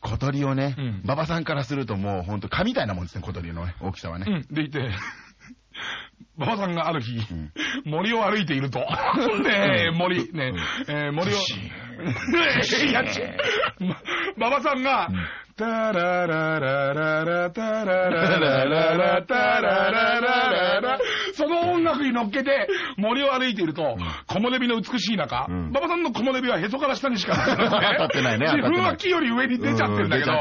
小鳥をねうん、馬場さんからするともうほんと蚊みたいなもんですね、小鳥のね大きさはね。うん、でいて、馬場さんがある日、ん。森を歩いていると。ねえ、森、ねえ、えー森を、いや、ちま馬場さんが、タラララララタラララララタラララララその音楽に乗っけて森を歩いていると、木漏れ日の美しい中、ん。馬場さんの木漏れ日はへそから下にしか <laughs> 当たってないね自分はい。木より上に出ちゃってるんだけど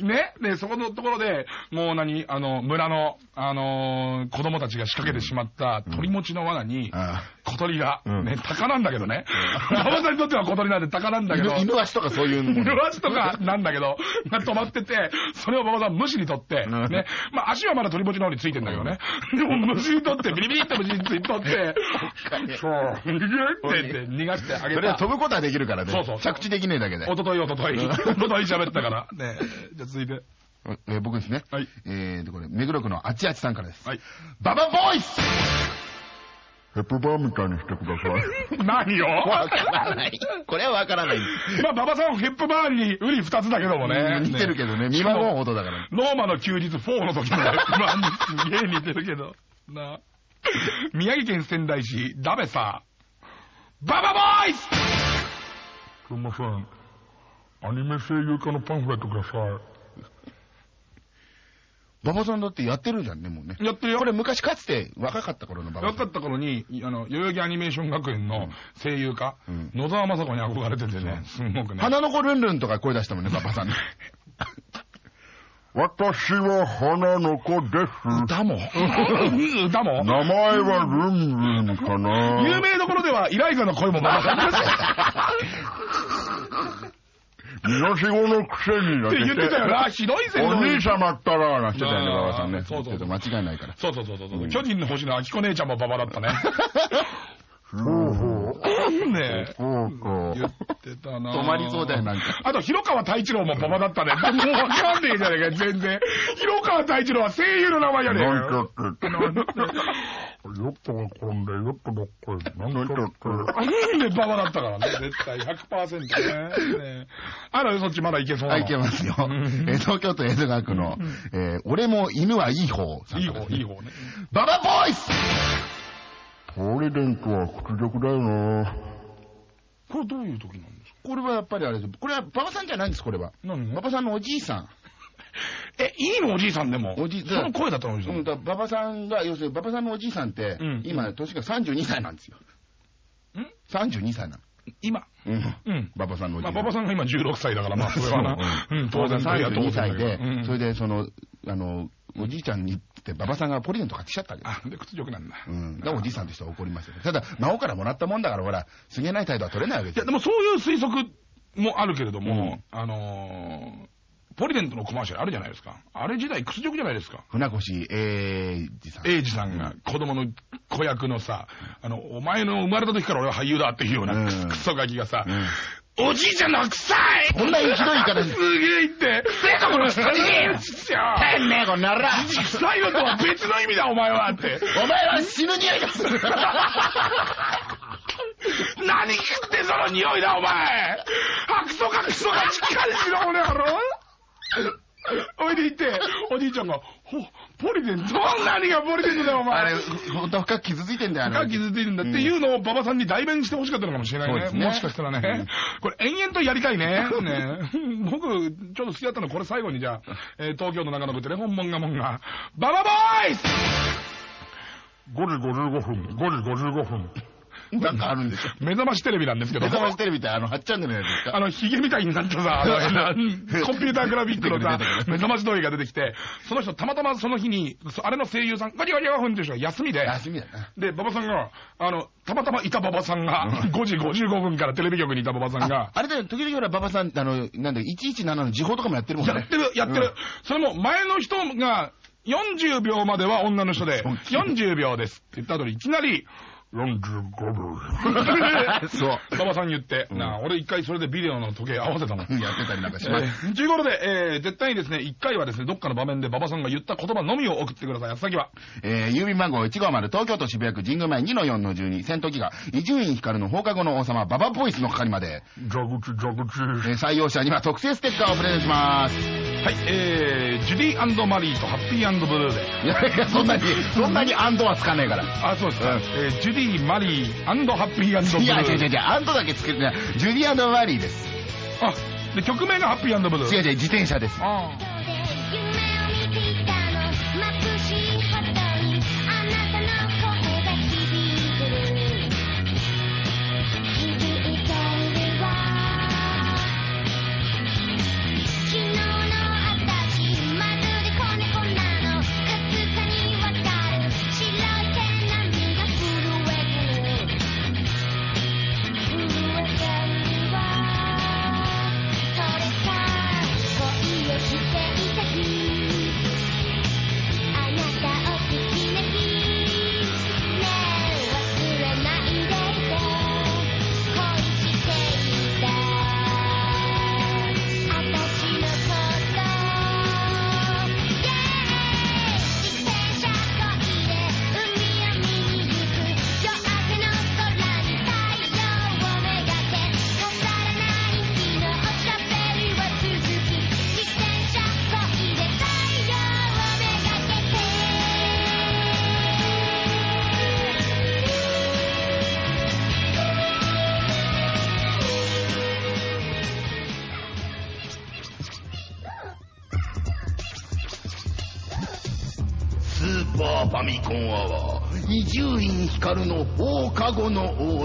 うん、ね、で、そこのところで、もう何、あの、村の、あのー子供たちが仕掛けてしまった鳥持ちの罠に、あ小鳥が、うん。ね、鷹なんだけどね。馬場さんにとっては小鳥なんで鷹なんだけど、犬犬足とかそういう。犬足とかなんだけど、が止まってて、それを馬場さん無視に取って、うん。ね、まあ足はまだ鳥持ちの方についてんだけどね。でも無視に取って、ビリビリって無視に取って、そう、逃げってって逃がしてあげそれはた。飛ぶことはできるからね。そうそう着地できねえだけで。おとといおととい、おととい喋ったから。<laughs> ねじゃあ続いて。えー僕ですね。はいえーと、これ、目黒区のあちあちさんからです。はい。ババボイスヘップバーみたいにしてください。何よわからない。これはわからない。まあ、馬場さんはヘップバーンにウリ二つだけどもね。似てるけどね、ね見まごうほどだから。ローマの休日4の時のヘップバーンにすげえ似てるけど。な <laughs> 宮城県仙台市、ダベサー。ババボーイスすいません。アニメ声優化のパンフレットください。馬場さんだってやってるじゃんね、もうね。やってるよこれ昔かつて若かった頃の馬場さん。若かった頃に、あの、代々木アニメーション学園の声優家、うん野沢雅子に憧れててね、すごくね。花の子ルンルンとか声出したもんね、馬場さんね。<laughs> 私は花の子です。歌も？<laughs> 歌も？名前はルンルンかな。有名どころではイライザの声も馬場さんですみなしごのくせにだって言ってたよな。ひどいぜお兄様ったら、なしてたよね、馬場さんね。そうそう間違いないから。そうそうそうそう。巨人の星のあきこ姉ちゃんも馬場だったね。ほ <laughs> うねうか。言ってたな止まりそうだよなんかあと、広川太一郎も馬場だったね。もうわかんねえじゃねえか、全然。広川太一郎は声優の名前じゃねえなんちゃよ。って。よっとが転んで、よっとどっこい。なんちゃって。で、馬場だったからね、絶対100%ね。ねあら、そっちまだいけそうなはい、けますよ。えー東京都江戸川区の、えー俺も犬はいい方いい方、いい方ね。ババボイスポリデントは屈辱だよな。これどういう時なんですか？これはやっぱりあれです。これは馬場さんじゃないんです、これは。何が？馬場さんのおじいさん。<laughs> え、いいのおじいさんでも？おじいその声だったのおじいさ。うんん、だから馬場さんが、要するに馬場さんのおじいさんって、うん今、年が32歳なんですよ。ん ?32 歳な今？の。うん。うん。馬場さんのおじまあ、いさん。馬場さんが今16歳だから、まあ、それはな。うん、当然32歳で、うんそれで、その、あの、おじいちゃんにって馬場さんがポリデント買ってきちゃったわけです。あ、で、屈辱なんだ。うん。だからおじいさんとしては怒りました。ただ、孫からもらったもんだから、ほら、すげない態度は取れないわけいや、ですよ。でもそういう推測もあるけれども、あのー、ポリデントのコマーシャルあるじゃないですか。あれ時代屈辱じゃないですか。船越英二さん。英二さんが子供の子役のさ、あの、お前の生まれた時から俺は俳優だっていうよううなんクソクソガキがさ、うんおじいちゃんの臭い。こんなひどい言い方ですすげえ言って、<laughs> せえとこの人にてんね。え、こんなら臭いのとは別の意味だ、お前はって。お前は死ぬ匂いがする。<laughs> 何食ってその匂いだ、お前。あ、クソかクソか、しっかりしろ、この野郎。おいで行って、おじいちゃんが、ほ、ポリデント何がポリデントだよ、お前あれ、本当は深く傷ついてんだよ、あれ。が傷ついてるんだっていうのを馬場さんに代弁してほしかったのかもしれないね。もしかしたらね。これ延々とやりたいね。ね <laughs> 僕、ちょっと好きだったのこれ最後にじゃあ、えー東京の中野区テレフォンモンガモンが、ババボーイス5時55分、5時55分。なんかあるんですよ。目覚ましテレビなんですけど。目覚ましテレビってあの、8チャンネルのやつですか？あの、ヒゲみたいになったさ、あの <laughs> コンピューターグラフィックのさ目覚まし通りが出てきて、その人たまたまその日に、そあれの声優さん、ガリガリガフンっていう人が休みで、休みだな。で、馬場さんが、あの、たまたまいた馬場さんが、5時55分からテレビ局にいた馬場さんあが、あれだよ、時々ほら、馬場さん、あの、なんだ、117の時報とかもやってるもんね。やってる、やってる。それも前の人が、40秒までは女の人で、40秒ですって言った後にいきなり、45分。<laughs> そう。馬場さんに言って、うんなあ、俺一回それでビデオの時計合わせたもん。やってたりなんかしえます。ーということで、えー絶対にですね、一回はですね、どっかの場面で馬場さんが言った言葉のみを送ってください。先は。えー郵便番号150東京都渋谷区神宮前2の4の12戦闘機が伊集院光の放課後の王様ババボイスの係まで、蛇口、蛇口。えー採用者には特製ステッカーをプレゼントします。はい、えー、ジュディマリーとハッピーブルーで。いやいや、そんなに、そんなにアンドはつかねえから。あ、そうですか。うんえージュディ、マリー、ハッピーブルー。いや、違う違う違う、アンドだけつけてない。ジュディマリーです。あ、で、曲名がハッピーブルー。違う違う、自転車です。あ夢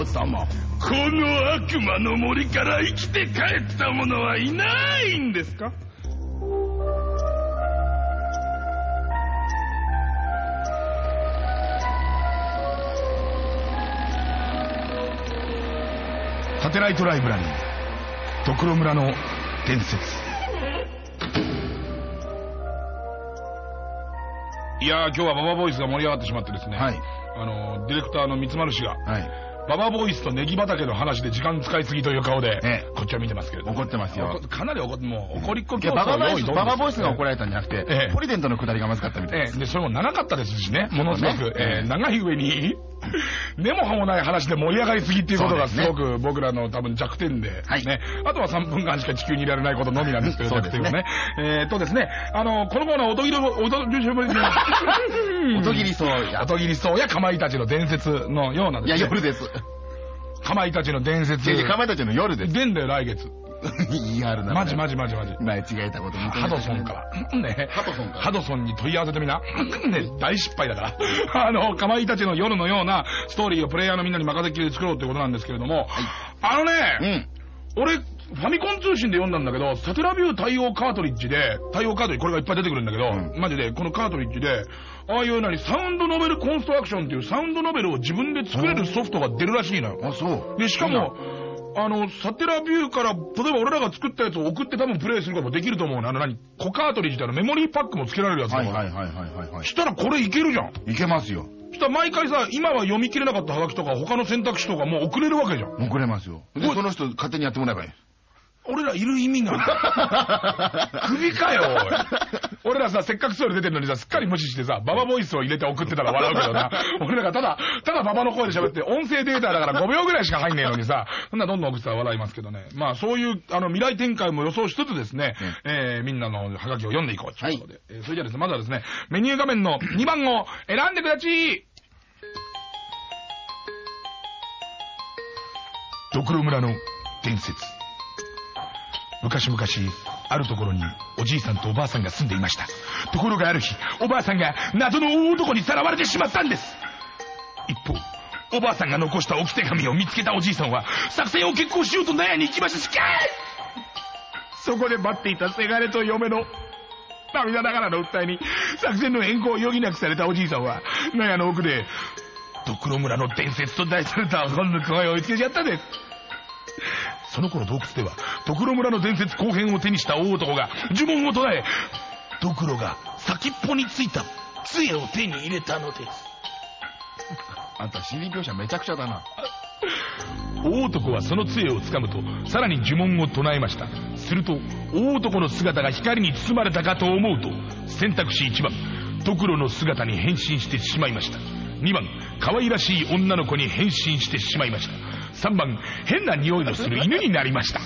王様。この悪魔の森から生きて帰った者はいないんですか？サテライトライブラリー、ドクロ村の伝説。いやー、今日はババボイスが盛り上がってしまってですね、はいあの、ディレクターの三つ丸氏が、はい。ババボイスとネギ畑の話で時間使いすぎという顔で、ええこっちは見てますけれども。怒ってますよ。怒かなり怒って、もう怒りっこいや、競争ババボイス、ババボイスが怒られたんじゃなくて、ええ。ポリデントの下りがまずかったみたいです。ええ、で、それも長かったですしね、ものすごく、ね。ええ。長い上に、根も葉もない話で盛り上がりすぎっていうことがすごく僕らの多分弱点で、はいね、あとは3分間しか地球にいられないことのみなんですけど、そうですね弱点はね。えー、とですね、あの、このコーナー、おとぎり、おとぎり、<laughs> おとぎりそうやお。とぎりそうやかまいたちの伝説のようないや、ですね夜です。かまいたちの伝説。かまいたちの夜です。出んだよ、来月。言い張るな。マジマジマジマジ。間違えたことハドソンから。ね。ハドソンからハドソンに問い合わせてみな。ね、大失敗だから。<laughs> あの、かまいたちの夜のようなストーリーをプレイヤーのみんなに任せっきりで作ろうってことなんですけれども、あのね、うん。俺、ファミコン通信で読んだんだけど、サテラビュー対応カートリッジで、対応カートリッジこれがいっぱい出てくるんだけど、うんマジで、このカートリッジで、ああいう何、サウンドノベルコンストラクションっていうサウンドノベルを自分で作れるソフトが出るらしいのよ。あ、そう。で、しかも、あの、サテラビューから、例えば俺らが作ったやつを送って多分プレイすることもできると思うの。あの何、コカートリッジってあのメモリーパックも付けられるやつだは。いはいはいはいはいはい。したらこれいけるじゃん。いけますよ。したら毎回さ、今は読み切れなかったハガキとか他の選択肢とかもう送れるわけじゃん。送れますよ。で、その人勝手にやってもらえばいい。俺らいる意味が。<laughs> 首かよ、おい俺らさ、せっかくそうで出てるのにさ、すっかり無視してさ、ババボイスを入れて送ってたら笑うけどな。<laughs> 俺らがただ、ただババの声で喋って、音声データだから5秒ぐらいしか入んねえのにさ、そんなどんどん送ってたら笑いますけどね。まあそういう、あの、未来展開も予想しつつですね、えー、みんなのハガキを読んでいこうということで。えーそれじゃあですね、まずはですね、メニュー画面の2番を選んでくだちいドクロ村の伝説。昔々、あるところにおじいさんとおばあさんが住んでいました。ところがある日、おばあさんが謎の大男にさらわれてしまったんです。一方、おばあさんが残した置き手紙を見つけたおじいさんは、作戦を決行しようと納屋に行きましたしかいそこで待っていたせがれと嫁の涙ながらの訴えに、作戦の変更を余儀なくされたおじいさんは、納屋の奥で、ドクロ村の伝説と題された本の声を追いつけちゃったんです。その頃洞窟では、ドクロ村の伝説後編を手にした大男が呪文を唱え、ドクロが先っぽについた杖を手に入れたのです。あんた心理描写めちゃくちゃだな。大男はその杖をつかむと、さらに呪文を唱えました。すると、大男の姿が光に包まれたかと思うと、選択肢1番、ドクロの姿に変身してしまいました。2番、可愛らしい女の子に変身してしまいました。3番、変な匂いのする犬になりました。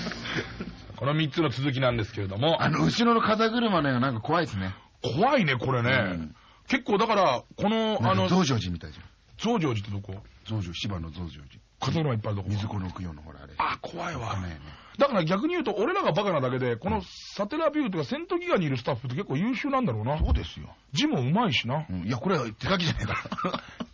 <laughs> この3つの続きなんですけれども、あの、後ろの風車の絵がなんか怖いですね。怖いね、これね。うん結構だから、この、あの、増上寺みたいじゃん。増上寺ってどこ？増上、芝の増上寺。風のいっぱいあるとこ。水子の供養のほらあれ。あ、怖いわ。ねねだから逆に言うと、俺らがバカなだけで、このサテラビューとかセントギガにいるスタッフって結構優秀なんだろうな。そうですよ。字もうまいしな。うんいや、これは手書きじゃないか。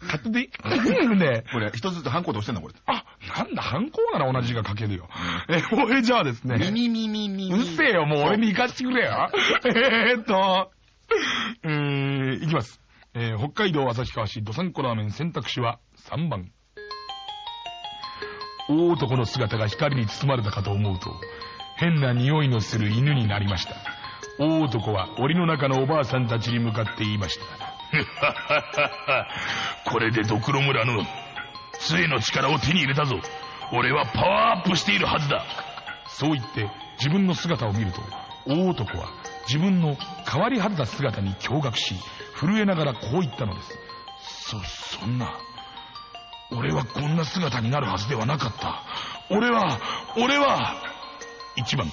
勝手でいい？ね。<laughs> これ、一つずつハンコで押してんだ、これ。あ、なんだ、反抗なら同じが書けるよ。え、俺じゃあですね。ミミミミミ。うっせえよ、もう俺に行かしてくれよ。<laughs> えーっと、えー、いきます。えー、北海道旭川市どさんこラーメン選択肢は3番。大男の姿が光に包まれたかと思うと、変な匂いのする犬になりました。大男は檻の中のおばあさんたちに向かって言いました。<laughs> これでドクロ村の杖の力を手に入れたぞ。俺はパワーアップしているはずだ。そう言って自分の姿を見ると、大男は自分の変わり果てた姿に驚愕し、震えながらこう言ったのです。そ、そんな。俺はこんな姿になるはずではなかった。俺は、俺は、一番、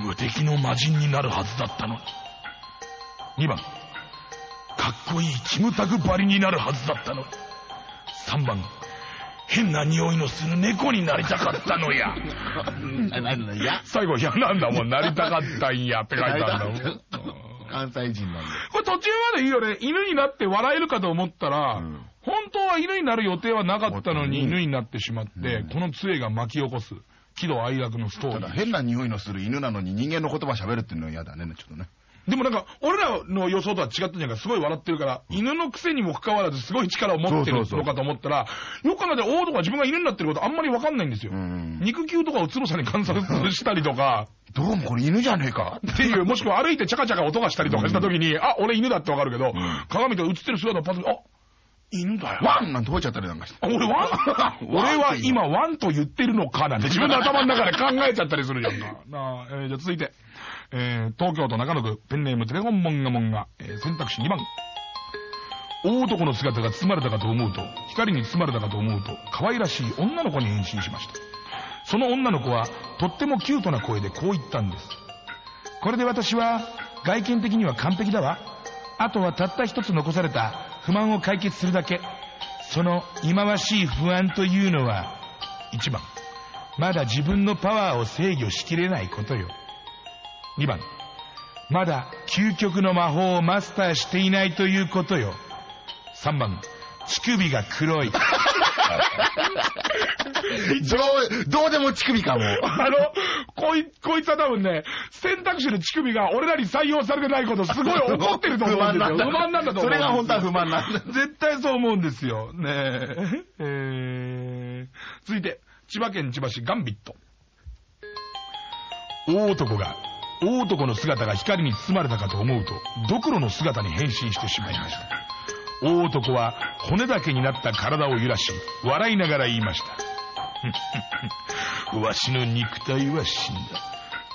無敵の魔人になるはずだったのに。二番、かっこいいキムタクバリになるはずだったのに。三番、変な匂いのする猫になりたかったのや。<laughs> な、な、な、いや？最後、いや、なんだもん、なりたかったんやって書いてあるんだもん。<laughs> 関西人なんで。これ途中までいいよね。犬になって笑えるかと思ったら、うん本当は犬になる予定はなかったのにうん犬になってしまって、うんこの杖が巻き起こす喜怒哀楽のストーただ、リー。変な匂いのする犬なのに人間の言葉喋るっていうのは嫌だね、ちょっとね。でもなんか、俺らの予想とは違ったじゃんか、すごい笑ってるから、犬のくせにもかかわらずすごい力を持ってるのかと思ったら、よく考えて大とか自分が犬になってることあんまりわかんないんですよ。うん。肉球とかをつぶさに観察したりとか、どうもこれ犬じゃねえか。っていう、もしくは歩いてチャカチャカ音がしたりとかした時に、あ、俺犬だってわかるけど、ん鏡から映ってる姿をパッとあ、犬だよ。ワンなんて吠えちゃったりなんかして。あ俺ワン？<laughs> 俺は今ワンと言ってるのかなんて自分の頭の中で考えちゃったりするじゃんか。なあ、えーじゃあ続いて、えー東京都中野区ペンネームテレフォンモンガモンガ、えー選択肢2番。大男の姿が包まれたかと思うと、光に包まれたかと思うと、可愛らしい女の子に変身しました。その女の子は、とってもキュートな声でこう言ったんです。これで私は、外見的には完璧だわ。あとはたった一つ残された不満を解決するだけ。その忌まわしい不安というのは、1番、まだ自分のパワーを制御しきれないことよ。2番、まだ究極の魔法をマスターしていないということよ。3番、乳首が黒い。<laughs> どう、どうでも乳首かも。<laughs> あの、こい、こいつは多分ね、選択肢の乳首が俺らに採用されてないことすごい怒ってると思うんですよ。<laughs> 不満なんだと思う。それが本当は不満なんだ。絶対そう思うんですよ。ねえ。えー、続いて、千葉県千葉市ガンビット。大男が、大男の姿が光に包まれたかと思うと、ドクロの姿に変身してしまいました。大男は骨だけになった体を揺らし、笑いながら言いました。<laughs> わしの肉体は死んだ。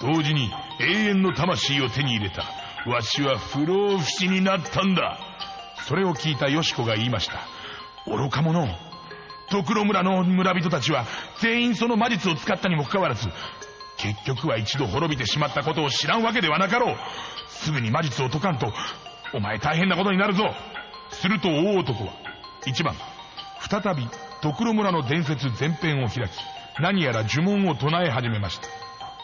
同時に永遠の魂を手に入れた。わしは不老不死になったんだ。それを聞いたよしこが言いました。愚か者。ドクロ村の村人たちは全員その魔術を使ったにもかかわらず、結局は一度滅びてしまったことを知らんわけではなかろう。すぐに魔術を解かんと、お前大変なことになるぞ。すると大男は、一番、再び、ドクロ村の伝説全編を開き、何やら呪文を唱え始めました。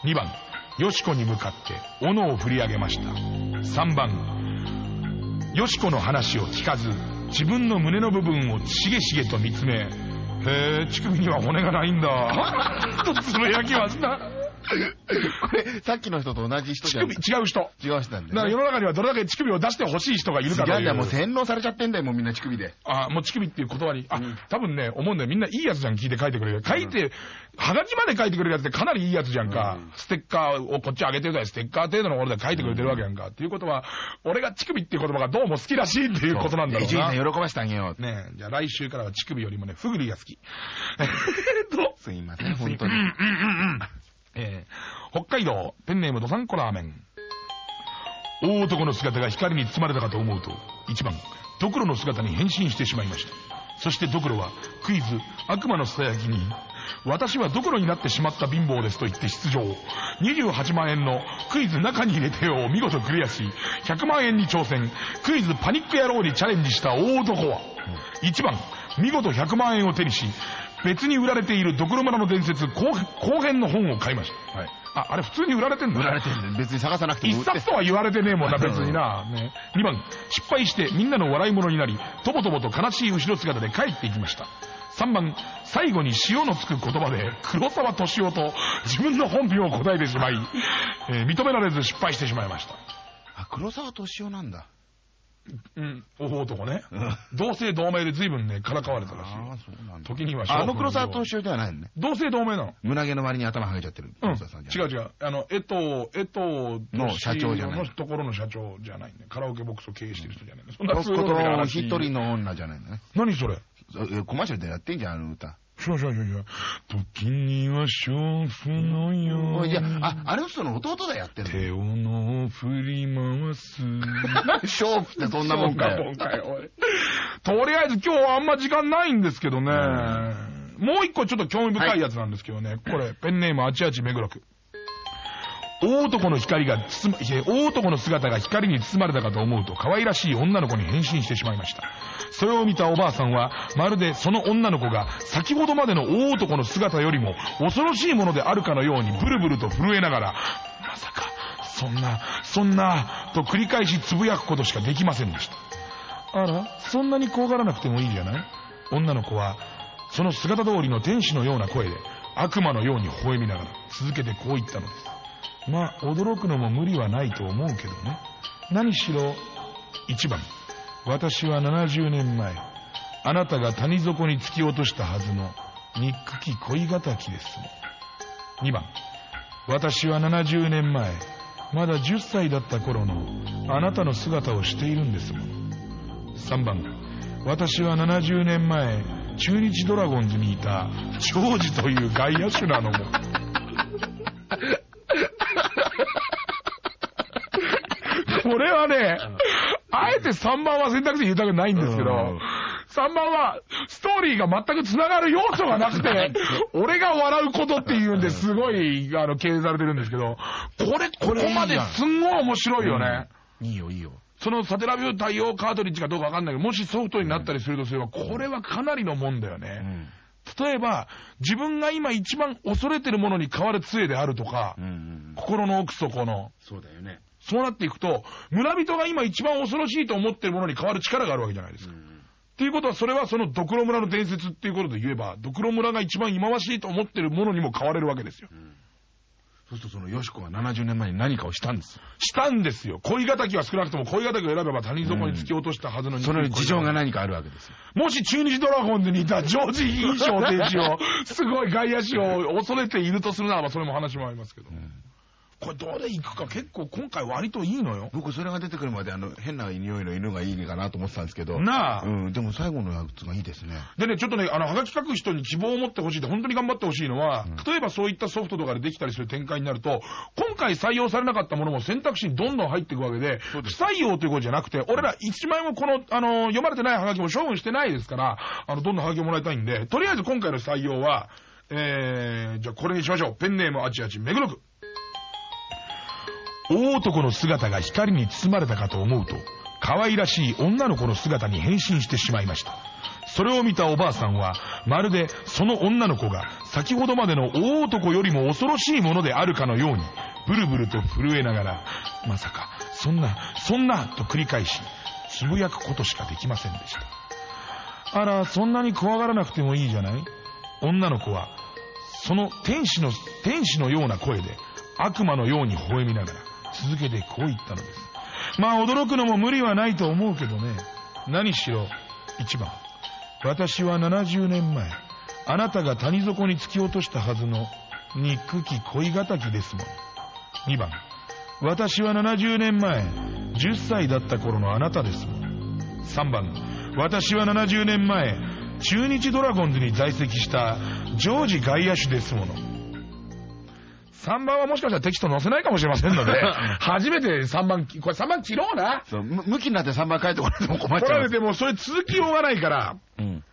二番、よしこに向かって、斧を振り上げました。三番、よしこの話を聞かず、自分の胸の部分をしげしげと見つめ、へえ、乳首には骨がないんだ。<laughs> とつぶやきました。これ、さっきの人と同じ人じゃん。乳首、違う人。違う人なんだからだよ、ね。世の中にはどれだけ乳首を出してほしい人がいるかという。違うんだよ、もう洗脳されちゃってんだよ、もうみんな乳首で。あ、もう乳首っていう言葉に、あ、多分ね、思うんだよ。みんないいやつじゃん、聞いて書いてくれる。書いて、はがきまで書いてくれるやつってかなりいいやつじゃんか。ステッカーをこっち上げてください。ステッカー程度のもので書いてくれてるわけやんか。っていうことは、俺が乳首っていう言葉がどうも好きらしいっていうことなんだろうな。伊集院さん喜ばしてあげよう。ねえ、じゃあ来週からは乳首よりもね、フグリが好き。<laughs> えっと、すいません、本当に。えー北海道、ペンネームドサンコラーメン。大男の姿が光に包まれたかと思うと、一番、ドクロの姿に変身してしまいました。そしてドクロは、クイズ、悪魔のささやきに、私はドクロになってしまった貧乏ですと言って出場。28万円のクイズ中に入れてよを見事クリアし、100万円に挑戦。クイズパニック野郎にチャレンジした大男は、一番、見事100万円を手にし、別に売られているドクロ村の伝説後後編の本を買いました。はい。あ、あれ普通に売られてんだ。売られてるんで、別に探さなくても一冊とは言われてねえもんな、別にな。ね、2番、失敗してみんなの笑い物になり、とぼとぼと悲しい後ろ姿で帰っていきました。3番、最後に塩のつく言葉で、黒沢敏夫と自分の本名を答えてしまい、えー認められず失敗してしまいました。あ、黒沢敏夫なんだ。うん、大男ね。同姓同名で随分ね、からかわれたらしいあよあ、。そうなんだ。時にはあの黒沢夫。敏夫じゃないのね。同姓同名なの。胸毛の割に頭はげちゃってる。違う違う。あの、江藤、江藤の社長じゃないのところの社長じゃないね。カラオケボックスを経営してる人じゃないね。そんな息子と話一人の女じゃないのね。何それ？えコマーシャルでやってんじゃん、あの歌。知らん知らん知らん知らん。時には娼婦のよういや、にあ、あの人の弟がやってる手をの振り回す。の。勝負ってそんなもんかよ。とりあえず今日はあんま時間ないんですけどね。もう一個ちょっと興味深いやつなんですけどね。これ、ペンネームあちあちめぐろく。大男の光が包ま、いえ大男の姿が光に包まれたかと思うと可愛らしい女の子に変身してしまいました。それを見たおばあさんは、まるでその女の子が先ほどまでの大男の姿よりも恐ろしいものであるかのようにブルブルと震えながら、まさか、そんな、そんな、と繰り返しつぶやくことしかできませんでした。あら、そんなに怖がらなくてもいいじゃない女の子は、その姿通りの天使のような声で、悪魔のように微笑みながら、続けてこう言ったのです。まあ、驚くのも無理はないと思うけどね。何しろ、1番。私は70年前、あなたが谷底に突き落としたはずの、憎き恋敵ですもん。2番。私は70年前、まだ10歳だった頃の、あなたの姿をしているんですもん。3番。私は70年前、中日ドラゴンズにいた、長司という外野手なのも。<laughs> これはね、あえて3番は選択肢に入れたくないんですけど、3番はストーリーが全く繋がる要素がなくて、俺が笑うことっていうんですごい、あの、掲示されてるんですけど、これ、ここまですんごい面白いよね。いいよ、いいよ。そのサテラビュー対応カートリッジかどうかわかんないけど、もしソフトになったりするとすれば、これはかなりのもんだよね。うん。例えば、自分が今一番恐れてるものに変わる杖であるとか、うんうん。心の奥底の、そうだよね。そうなっていくと、村人が今一番恐ろしいと思ってるものに変わる力があるわけじゃないですか。っっていうことは、それはそのドクロ村の伝説っていうことで言えば、ドクロ村が一番忌まわしいと思ってるものにも変われるわけですよ。そうするとそのよしこは70年前に何かをしたんですよ。したんですよ。恋敵は少なくとも恋敵を選べば谷底に突き落としたはずのその事情が。何かあるわけですよ。もし中日ドラゴンズにいたジョージ・ヒーショー選手を、<laughs> すごい外野手を恐れているとするならば、それも話もありますけど。これどれ行くか結構今回割といいのよ。僕それが出てくるまであの変な匂いの犬がいいかなと思ってたんですけど。なあうん、でも最後のやつがいいですね。でね、ちょっとね、あの、はがき書く人に希望を持ってほしいって、本当に頑張ってほしいのは、例えばそういったソフトとかでできたりする展開になると、今回採用されなかったものも選択肢にどんどん入っていくわけで、不採用ということじゃなくて、俺ら一枚もこの、あの、読まれてないはがきも処分してないですから、あの、どんどんはがきをもらいたいんで、とりあえず今回の採用は、えー、じゃあこれにしましょう。ペンネームあちあちめぐろく。大男の姿が光に包まれたかと思うと、可愛らしい女の子の姿に変身してしまいました。それを見たおばあさんは、まるでその女の子が先ほどまでの大男よりも恐ろしいものであるかのように、ブルブルと震えながら、まさか、そんな、そんな、と繰り返し、つぶやくことしかできませんでした。あら、そんなに怖がらなくてもいいじゃない？女の子は、その天使の、天使のような声で、悪魔のように微笑みながら、続けてこう言ったのです。まあ驚くのも無理はないと思うけどね。何しろ、一番。私は70年前、あなたが谷底に突き落としたはずの憎き恋敵ですもの。二番。私は70年前、10歳だった頃のあなたですもの。三番。私は70年前、中日ドラゴンズに在籍したジョージ外野手ですもの。3番はもしかしたらテキスト載せないかもしれませんので、<laughs> 初めて3番、これ3番切ろうな。そう、む向きになって3番書いてこられても困っちゃう取られ。てもそれ続きようがないから。うん。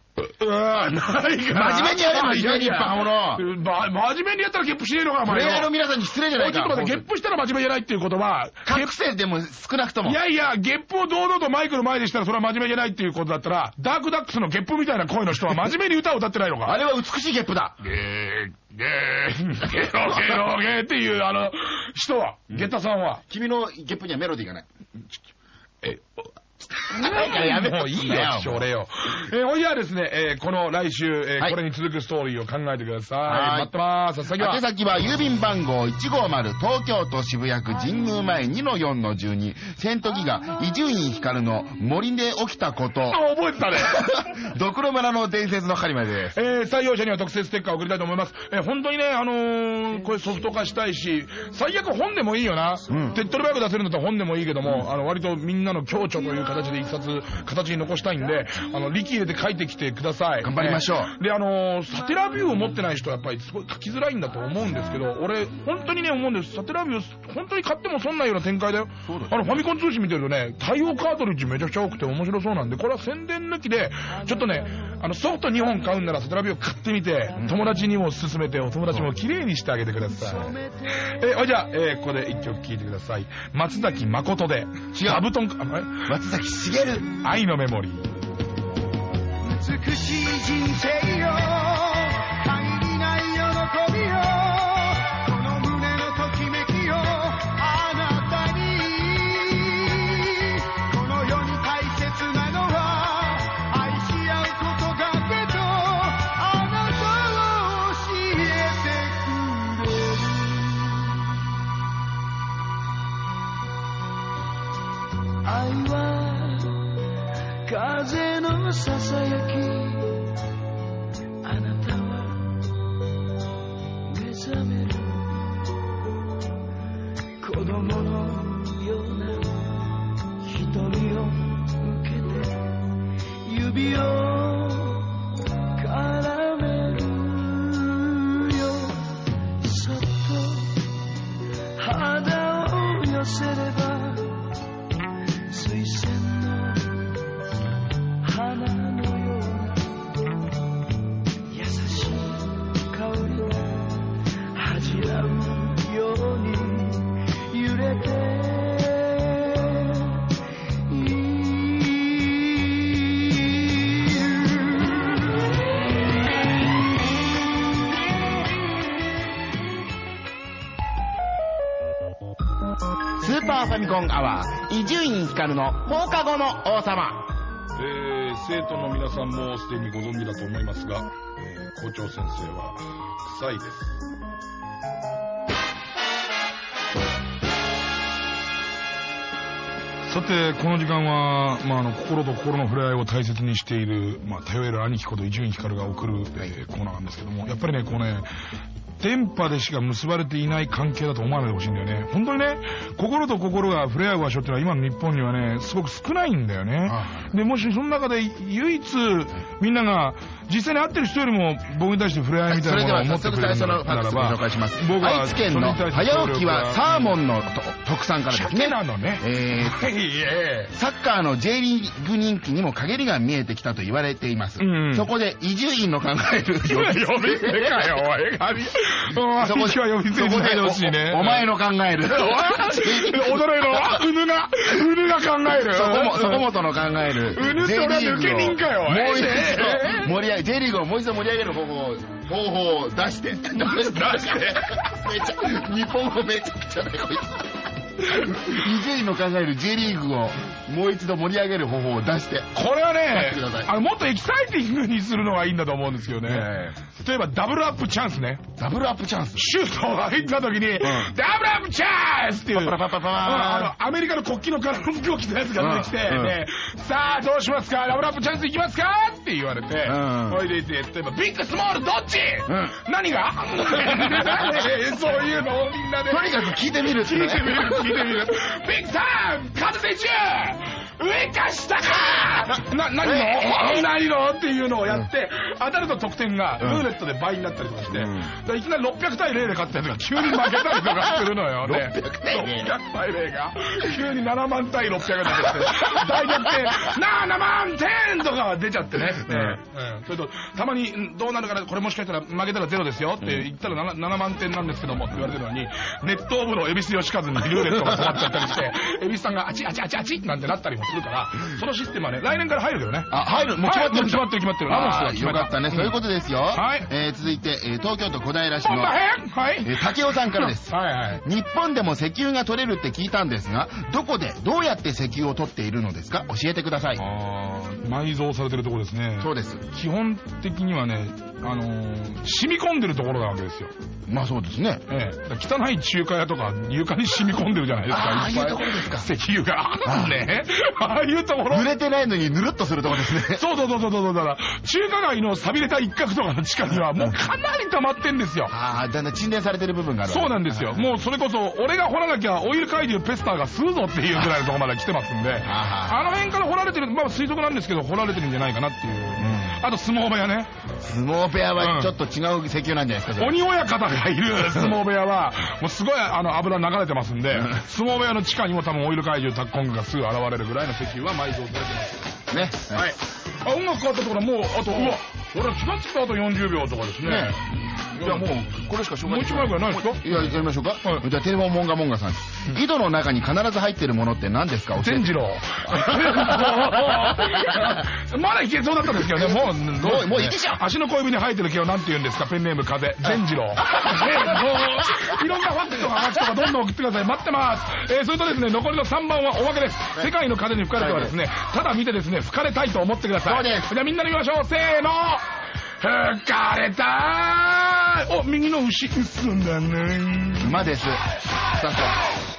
うわないから。真面目にやれ真面目にいやいやバカ者ま真面目にやったらゲップしねえのか、お前プレイヤーのよ。皆さんに失礼じゃないか。おいちょっと待って、ゲップしたら真面目じゃないっていうことは、覚醒でも少なくとも。いやいや、ゲップを堂々とマイクの前でしたらそれは真面目じゃないっていうことだったら、ダークダックスのゲップみたいな声の人は真面目に歌を歌ってないのか。あれは美しいゲップだ。ゲー、ゲー、ゲロゲロゲーっていう、あの、人は、ゲッタさんは、君のゲップにはメロディーがない。え、やめもういいよ、それよ。えー、おいやですね、えーこの来週、えーはいこれに続くストーリーを考えてください。はい待ってまーす。先は宛。先は郵便番号150東京都渋谷区神宮前2-4-12戦闘機が伊集院光の森で起きたことあ、覚えてたね。<laughs> ドクロ村の伝説の針までですえー採用者には特設ステッカーを送りたいと思います。えー本当にね、あのーこれソフト化したいし、最悪本でもいいよな。うん手っ取り早く出せるんだったら本でもいいけども、あの、割とみんなの強調という形で一冊、形に残したいんで、あの、力入れて書いてきてください。頑張りましょうえーで、あのーサテラビューを持ってない人はやっぱりすごい書きづらいんだと思うんですけど、俺、本当にね、思うんです。サテラビュー、本当に買っても損ないような展開だよ。そうですあの、ファミコン通信見てるとね、対応カートリッジめちゃくちゃ多くて面白そうなんで、これは宣伝抜きで、ちょっとね、あの、ソフト2本買うんならサテラビュー買ってみて、友達にも勧めて、お友達も綺麗にしてあげてください。え、じゃあ、えーここで一曲聴いてください。松崎誠で、違う座布団か、あれ？松崎崎しげる愛のメモリー。美しい人生よンアワー伊集院光の放課後の王様えー生徒の皆さんもすでにご存知だと思いますが、えー校長先生は臭いです。さて、この時間は、まあ、あの、心と心の触れ合いを大切にしている、まあ、頼れる兄貴こと伊集院光が送る、えーコーナーなんですけども、やっぱりね、こうね、電波でしか結ばれていない関係だと思わないでほしいんだよね。本当にね、心と心が触れ合う場所ってのは今の日本にはね、すごく少ないんだよね。で、もしその中で唯一みんなが実際に会ってる人よりも僕に対して触れ合いみたいなものを持ってくれるそれでは早速最初のファックスご紹介します愛知県の早起きはサーモンのと特産からです鮭ねなのね。えーサッカーの J リーグ人気にも陰りが見えてきたと言われています。うんそこで伊集院の考える呼び捨てかよ、<laughs> おい。ありそこで呼び捨てにしないでほしいね。おお前の考える。<laughs> 驚いのはうぬが、うぬが考える。そこも、そこもとの考える。うぬって俺は抜け人かよもう一ええ度盛り上げ、J リーグをもう一度盛り上げる方法を、方法を出して。出して。めちゃ、日本語めちゃくちゃだよ、こいつ。伊集院の考える J リーグをもう一度盛り上げる方法を出して。これはねあの、もっとエキサイティングにするのがいいんだと思うんですよね。例えば、ダブルアップチャンスね。ダブルアップチャンス。シュートが入った時に、ダブルアップチャンスっていう、アメリカの国旗の柄の服を着たやつが出てきて、うん。ね。さあどうしますか？ダブルアップチャンスいきますか？って言われて、ん。おいでいて、例えば、ビッグスモールどっち、ん。何が？<laughs> そういうのをみんなで。とにかく聞いてみるってね。聞いてみる、聞いてみる。ビッグさん、カズ選手上か下か！な、何の？何の？っていうのをやって、当たると得点がルーレットで倍になったりとかして、いきなり600対0で勝ったやつが急に負けたりとかするのよ <laughs> ね。600対0 600対0が。急に7万対600が出てきて、大逆転、<laughs> 7万点とか出ちゃってね。うん。それと、たまに、んどうなるかな、これもしかしたら負けたらゼロですよって言ったら 7, 7万点なんですけどもって言われてるのに、ネット部の恵比寿義和にルーレットが止まっちゃったりして、恵比寿さんがあちあちあちあちなんてなったりもするから、そのシステムはね、来年から入るけどね。あ、入る？もう決まってる決まってる決まってる。あもう決まよかったね。そういうことですよ。はいえー続いて、えー東京都小平市の、はい。えー竹雄さんからです。<laughs> はいはい。日本でも石油が取れるって聞いたんですが、どこでどうやって石油を取っているのですか？教えてください。あー埋蔵されてるところですね。そうです。基本的にはね、あのー染み込んでるところなわけですよ。まあそうですね。ええ、汚い中華屋とか床に染み込んでるじゃないですか。ああいうところですか石油が。<laughs> ねああいうところ。濡れてないのにぬるっとするところですね。そうそうそうそうそう。だから、中華街の錆びれた一角とかの地下にはもうかなり溜まってんですよ。ああ、だんだん沈殿されてる部分があるそうなんですよ。もうそれこそ、俺が掘らなきゃオイル怪獣ペスターが吸うぞっていうぐらいのところまで来てますんで、ああの辺から掘られてる、まあ推測なんですけど、掘られてるんじゃないかなっていう。あと相撲部屋ね。相撲部屋はちょっと違う石油なんじゃないですか、鬼親方がいる <laughs> 相撲部屋は、もうすごいあの油流れてますんで、相撲部屋の地下にも多分オイル怪獣タッコングがすぐ現れるぐらいの石油は埋蔵されてます。ね。はい。あ、音楽変わったところはもう、あと、うわ、俺気がつくとあと40秒とかですね。ねじゃあもう、これしか紹介もう一枚ぐらいないですか？いや、やりましょうか。はいじゃあ、テレフォンモンガモンガさん。井戸の中に必ず入ってるものって何ですか？善次郎。<laughs> まだいけそうだったんですけどね、もう、もうもういいでしょ足の小指に生えてる毛をなんて言うんですか、ペンネーム風。善次郎。<laughs> いろんなファックスとか話とかどんどん送ってください。待ってます。えーそれとですね、残りの3番はおまけです。世界の風に吹かれてはですね、ただ見てですね、吹かれたいと思ってください。そうですじゃあみんなで見ましょう。せーの。吹かれたお、右の牛、すんだね。馬です。スタート。